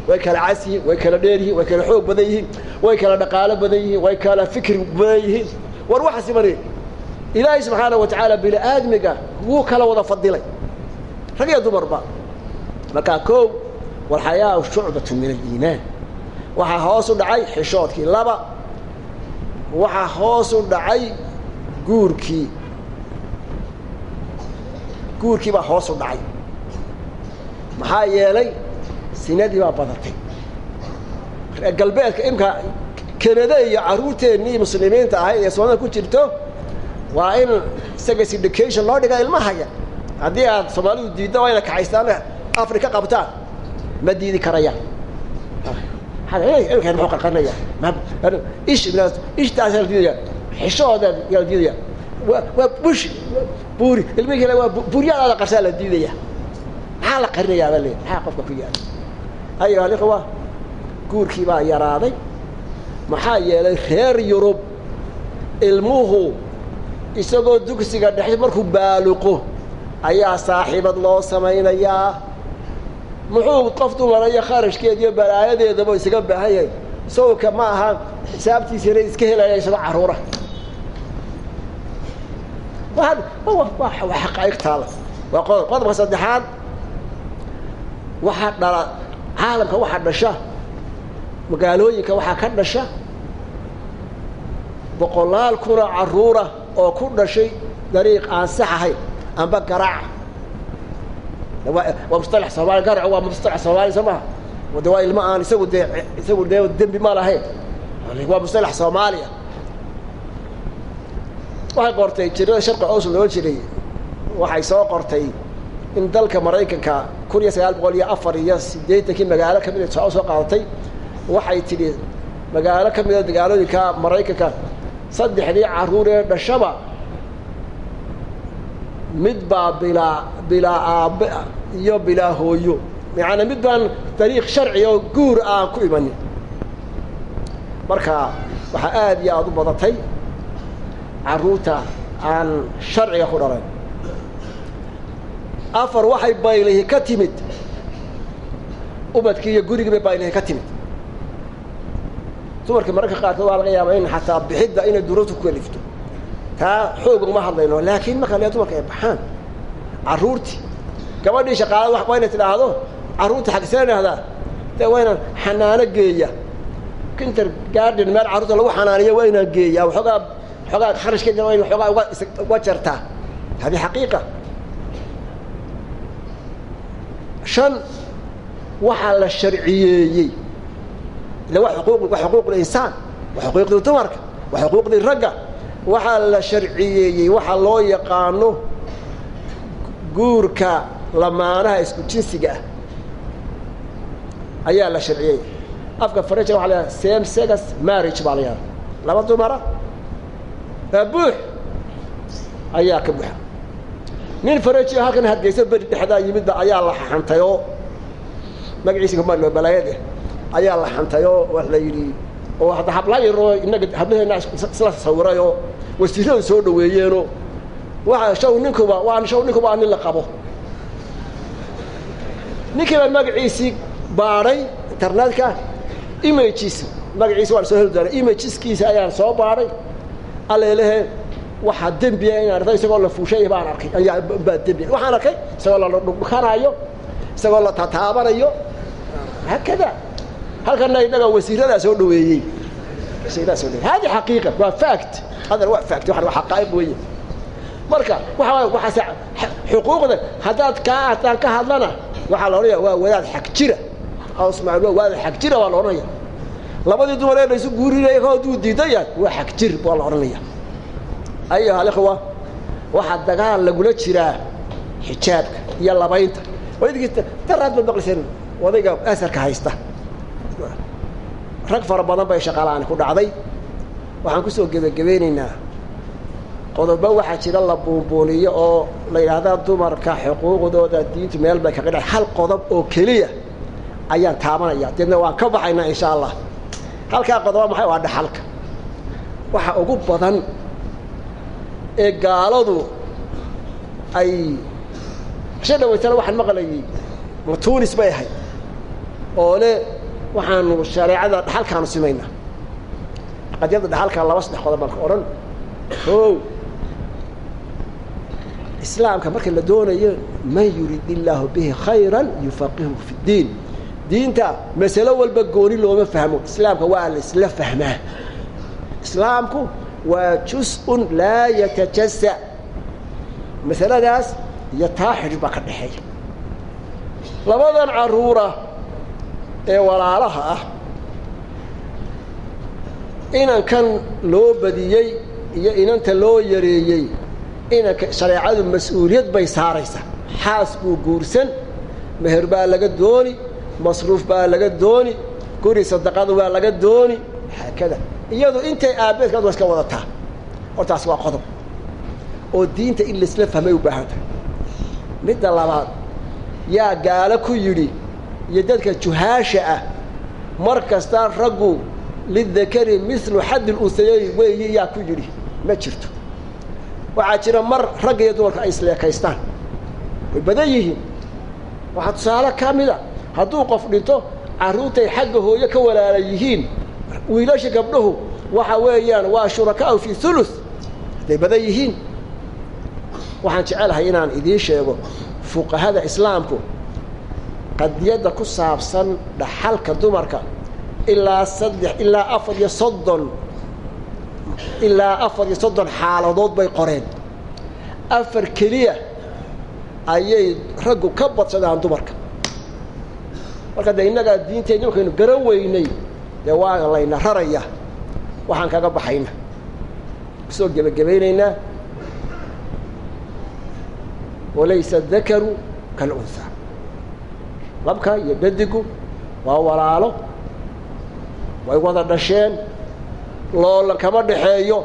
Way kala cas yihiin way kala dheer yihiin way kala xoog badan yihiin way kala dhaqaalo badan yihiin way kala fikri badan yihiin. War waxa simane ilaahay subxaana wa tacaala bini aadmiga wuu kala wada fadilay. Rag iyo dumarba. Markaa koow walxayaa shucbatu min aliimaan. Waxaa hoos u dhacay xishoodkii laba. Waxaa hoos u dhacay guurkii. Guurkii baa hoos u dhacay. Maxaa yeelay sinadii baa badatay. Galbeedka imka kanada iyo carruurteennii muslimiinta ahayd ee soomaalida ku jirto waa in sex education loo dhiga ilmahaya haddii aad soomaalidu diiddo waa ina kaxaystaan afrika qabtaan ma diidi karayaan. Ilkan muxuu qarqarnaya ish ishtaas la diidaya xishooda yaa diidaya waa waa bush buuri ilmihii waa buuryaadaada qarsaa la diidaya maxaa la qarinayaa baa leeyahay? Maxaa qofka ku yaalla ayuha alikhwa guurkii baa yaraaday. Maxaa yeelay reer yurub ilmuhu isagoo dugsiga dhexe markuu baaluqo ayaa saaxiibad loo samaynayaa. Muxuu qof dumaraya kharashkeed iyo balaayadeedaba isaga baahan yahay sawka ma aha xisaabtiisina iska helaya isagoo carruura waa xaqaa'iq taala waa qodob qodobka saddexaad. Waxaa dhala caalamka waxaa dhasha magaalooyinka waxaa ka dhasha. Boqolaal kuna carruura oo ku dhashay dariiq aan sax ahayn amba garaaca waa mustalax soomaali garac waa mustalax soomaali soo maha de waa ilmo aan isagu dee isagu dee dembi ma lahayn. Waa mustalax soomaaliya waxay qortay jirada sharqi ows loo jiray. Waxay soo qortay in dalka maraykanka kun iyo sagaal boqol iyo afar iyo siddeetankii magaalo ka mid a soo qaadatay waxay tidhi magaalo ka mida magaalooyinka maraykanka saddexdii carruur ee dhashaba mid baa bilaa bilaa aabbe iyo bilaa hooyo. Yacni mid baan dariiq sharci oo guur aan ku imanin. Marka waxaa aada iyo aada u badatay carruurta aan sharciga ku dhalayn afar waxay baylihi ka timid. Ubadkii iyo gurigii bay baylihi ka timid dumarkii mararka qaarkood waa laga yaabaa in xataa bixidda inay duruurta ku kalifto taa xoog uma hadlayno laakiin marka lee dumarka ay baxaan carruurtii gabadhii shaqaalada waa inay tidhaahdo carruurta xagseen idhahdaa de waa xanaano geeya. Kinter garden meel carruurta lagu xanaaniyo waa geeya waxoogaa waxoogaa kharashkeeda waa uga uga jartaa. Hadi xaqiiqa shan waxaa la sharciyeeyey ila wa xuquuqul insaan waa xuquuqdii dumarka waa xuquuqdii ragga. Waxaa la sharciyeeyey waxaa loo yaqaano guurka lamaanaha isku jinsiga ah. Ayaa la sharciyey afka faraja waa la same sex marriage baa la yahada laba dumara aa buux ayaa ka buuxa. Nin faraji halkan hargeysa beri dhexdaa yimidba ayaa la xantay oo balaayade ayaa la xantay oo wax la yidhi oo hadda hablayaroo innaga hablaheena isla sawiray oo wasiiradu soo dhaweeyeenoo waa shaw ninkuba waa shaw ninkuba aa nin la qabo. Ninkii baa magaciisii baadhay internetka images magaciisi waan soo heli doonaa imageskiisa ayaan soo baadhay alleelehe waxaa dembiya inaan arday isagoo la fuushay baan arkay. Baa dembiya waxaan arkay isagoo la dhudhukanaayo isagoo la tataabanayo haakada halkana innaga wasiiradaa soo dhaweeyey. Hadi xaqiiqa waa fact. Hadal waa fact waxan waa xaqaa'iq weeye marka waxa waxaase xuquuqda haddaad kaa haddaan ka hadlana waxaa la odhanaya waa wadaad xag jira. Ismaaciil waa wadaad xag jira baa la odhanaya labadii dumar ee laysu guurinaya kooduu diidan yahay waa xag jir baa la odhanaya ayuha alikhwa waxaa dagaal lagula jiraa xijaabka iyo labaynta. Daraad baad maqliseen odayga asarka haysta rag fara badan bay shaqaalaani ku dhacday. Waxaan ku soo gebagabeynaynaa qodobo waxaa jira la buunbuuniyo oo la yidhaahdaa dumarka xuquuqdooda diintu meel bay kaga dhaay hal qodob oo keliya ayaan taabanaya deedna waan ka baxaynaa insha allah halkaa qodoba maxay? Waa dhaxalka. Waxa ugu badan ee gaaladu ay sha dhawaytana waxaan maqlayay matunis bay ahayd oo le waxaanu shareecada dhaxalkaanu simaynaa. Qadiyadda dhaxalka laba saddex qodob baan ka odhan. O islaamka marka la doonayo man yurid illaahu bihi khayra yufaqihu fi ddiin diinta masalo walba gooni looma fahmo. Islaamka waa la isla fahmaa. Islaamku waa jus-un laa yatajasa masaladaas iyo taa baa ka dhexeeya. Labadan carruura ee walaalaha ah inankan loo badiyey iyo inanta loo yareeyey inanka shareecadu mas'uuliyad bay saaraysaa. Xaas buu guursan meher baa laga dooni masruuf baa laga dooni guri sadaqadu waa laga dooni. Haakada. Iyadu intay aabbeedkaad waa iska wadataa. Hortaas waa qodob. Oo diinta in laisla fahmay u baahan tahay. Midda labaad yaa gaalo ku yidhi iyo dadka juhaasha ah mar kastaa raggu lidakari milu xaddil unsayey weeyi yaa ku yidhi ma jirto. Waxaa jira mar ragga iyo dumarka ay isleekaystaan. Way badan yihiin. Waxaa tusaale ka mida hadduu qof dhinto carruurtay xagga hooyo ka walaala yihiin wiilasha gabdhahu waxa weeyaan waa shurakaau fii ulu hadday badan yihiin. Waxaan jecelahay inaan idiin sheego fuqahada islaamku qadiyadda ku saabsan dhaxalka dumarka ilaa saddex ilaa afar iyo soddon ilaa afar iyo soddon xaaladood bay qoreen. Afar keliya ayay raggu ka badsadaan dumarka. Marka dee innagaa diinteed markaynu garan weynay dee waa layna raraya. Waxaan kaga baxayna. Kusoo gebagabaynaynaa walaysa dakaru kalunha labka iyo dhadigu waa walaalo way wada dhasheen loola kama dhaxeeyo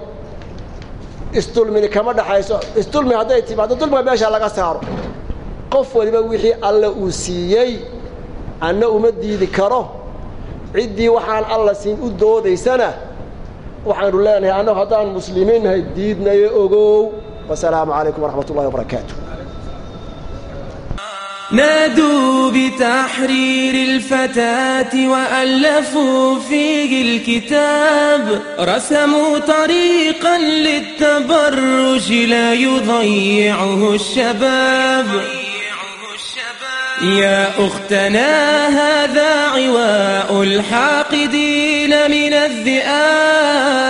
isdulmini kama dhaxayso isdulmi hadday timaado dulmiga meesha laga saaro. Qof waliba wixii alle uu siiyey anna uma diidi karo. Ciddii waxaan alla siin u doodaysana waxaanu leenahay annagu haddaan muslimiin nahay diidnayo ogow. Wasalaamu calaykum waraxmat ullahi wabarakaatu نادوا بتحرير الفتاة وألفوا فيه الكتاب رسموا طريقا للتبرج لا يضيعه الشباب يا أختنا هذا عواء الحاقدين من الذئاب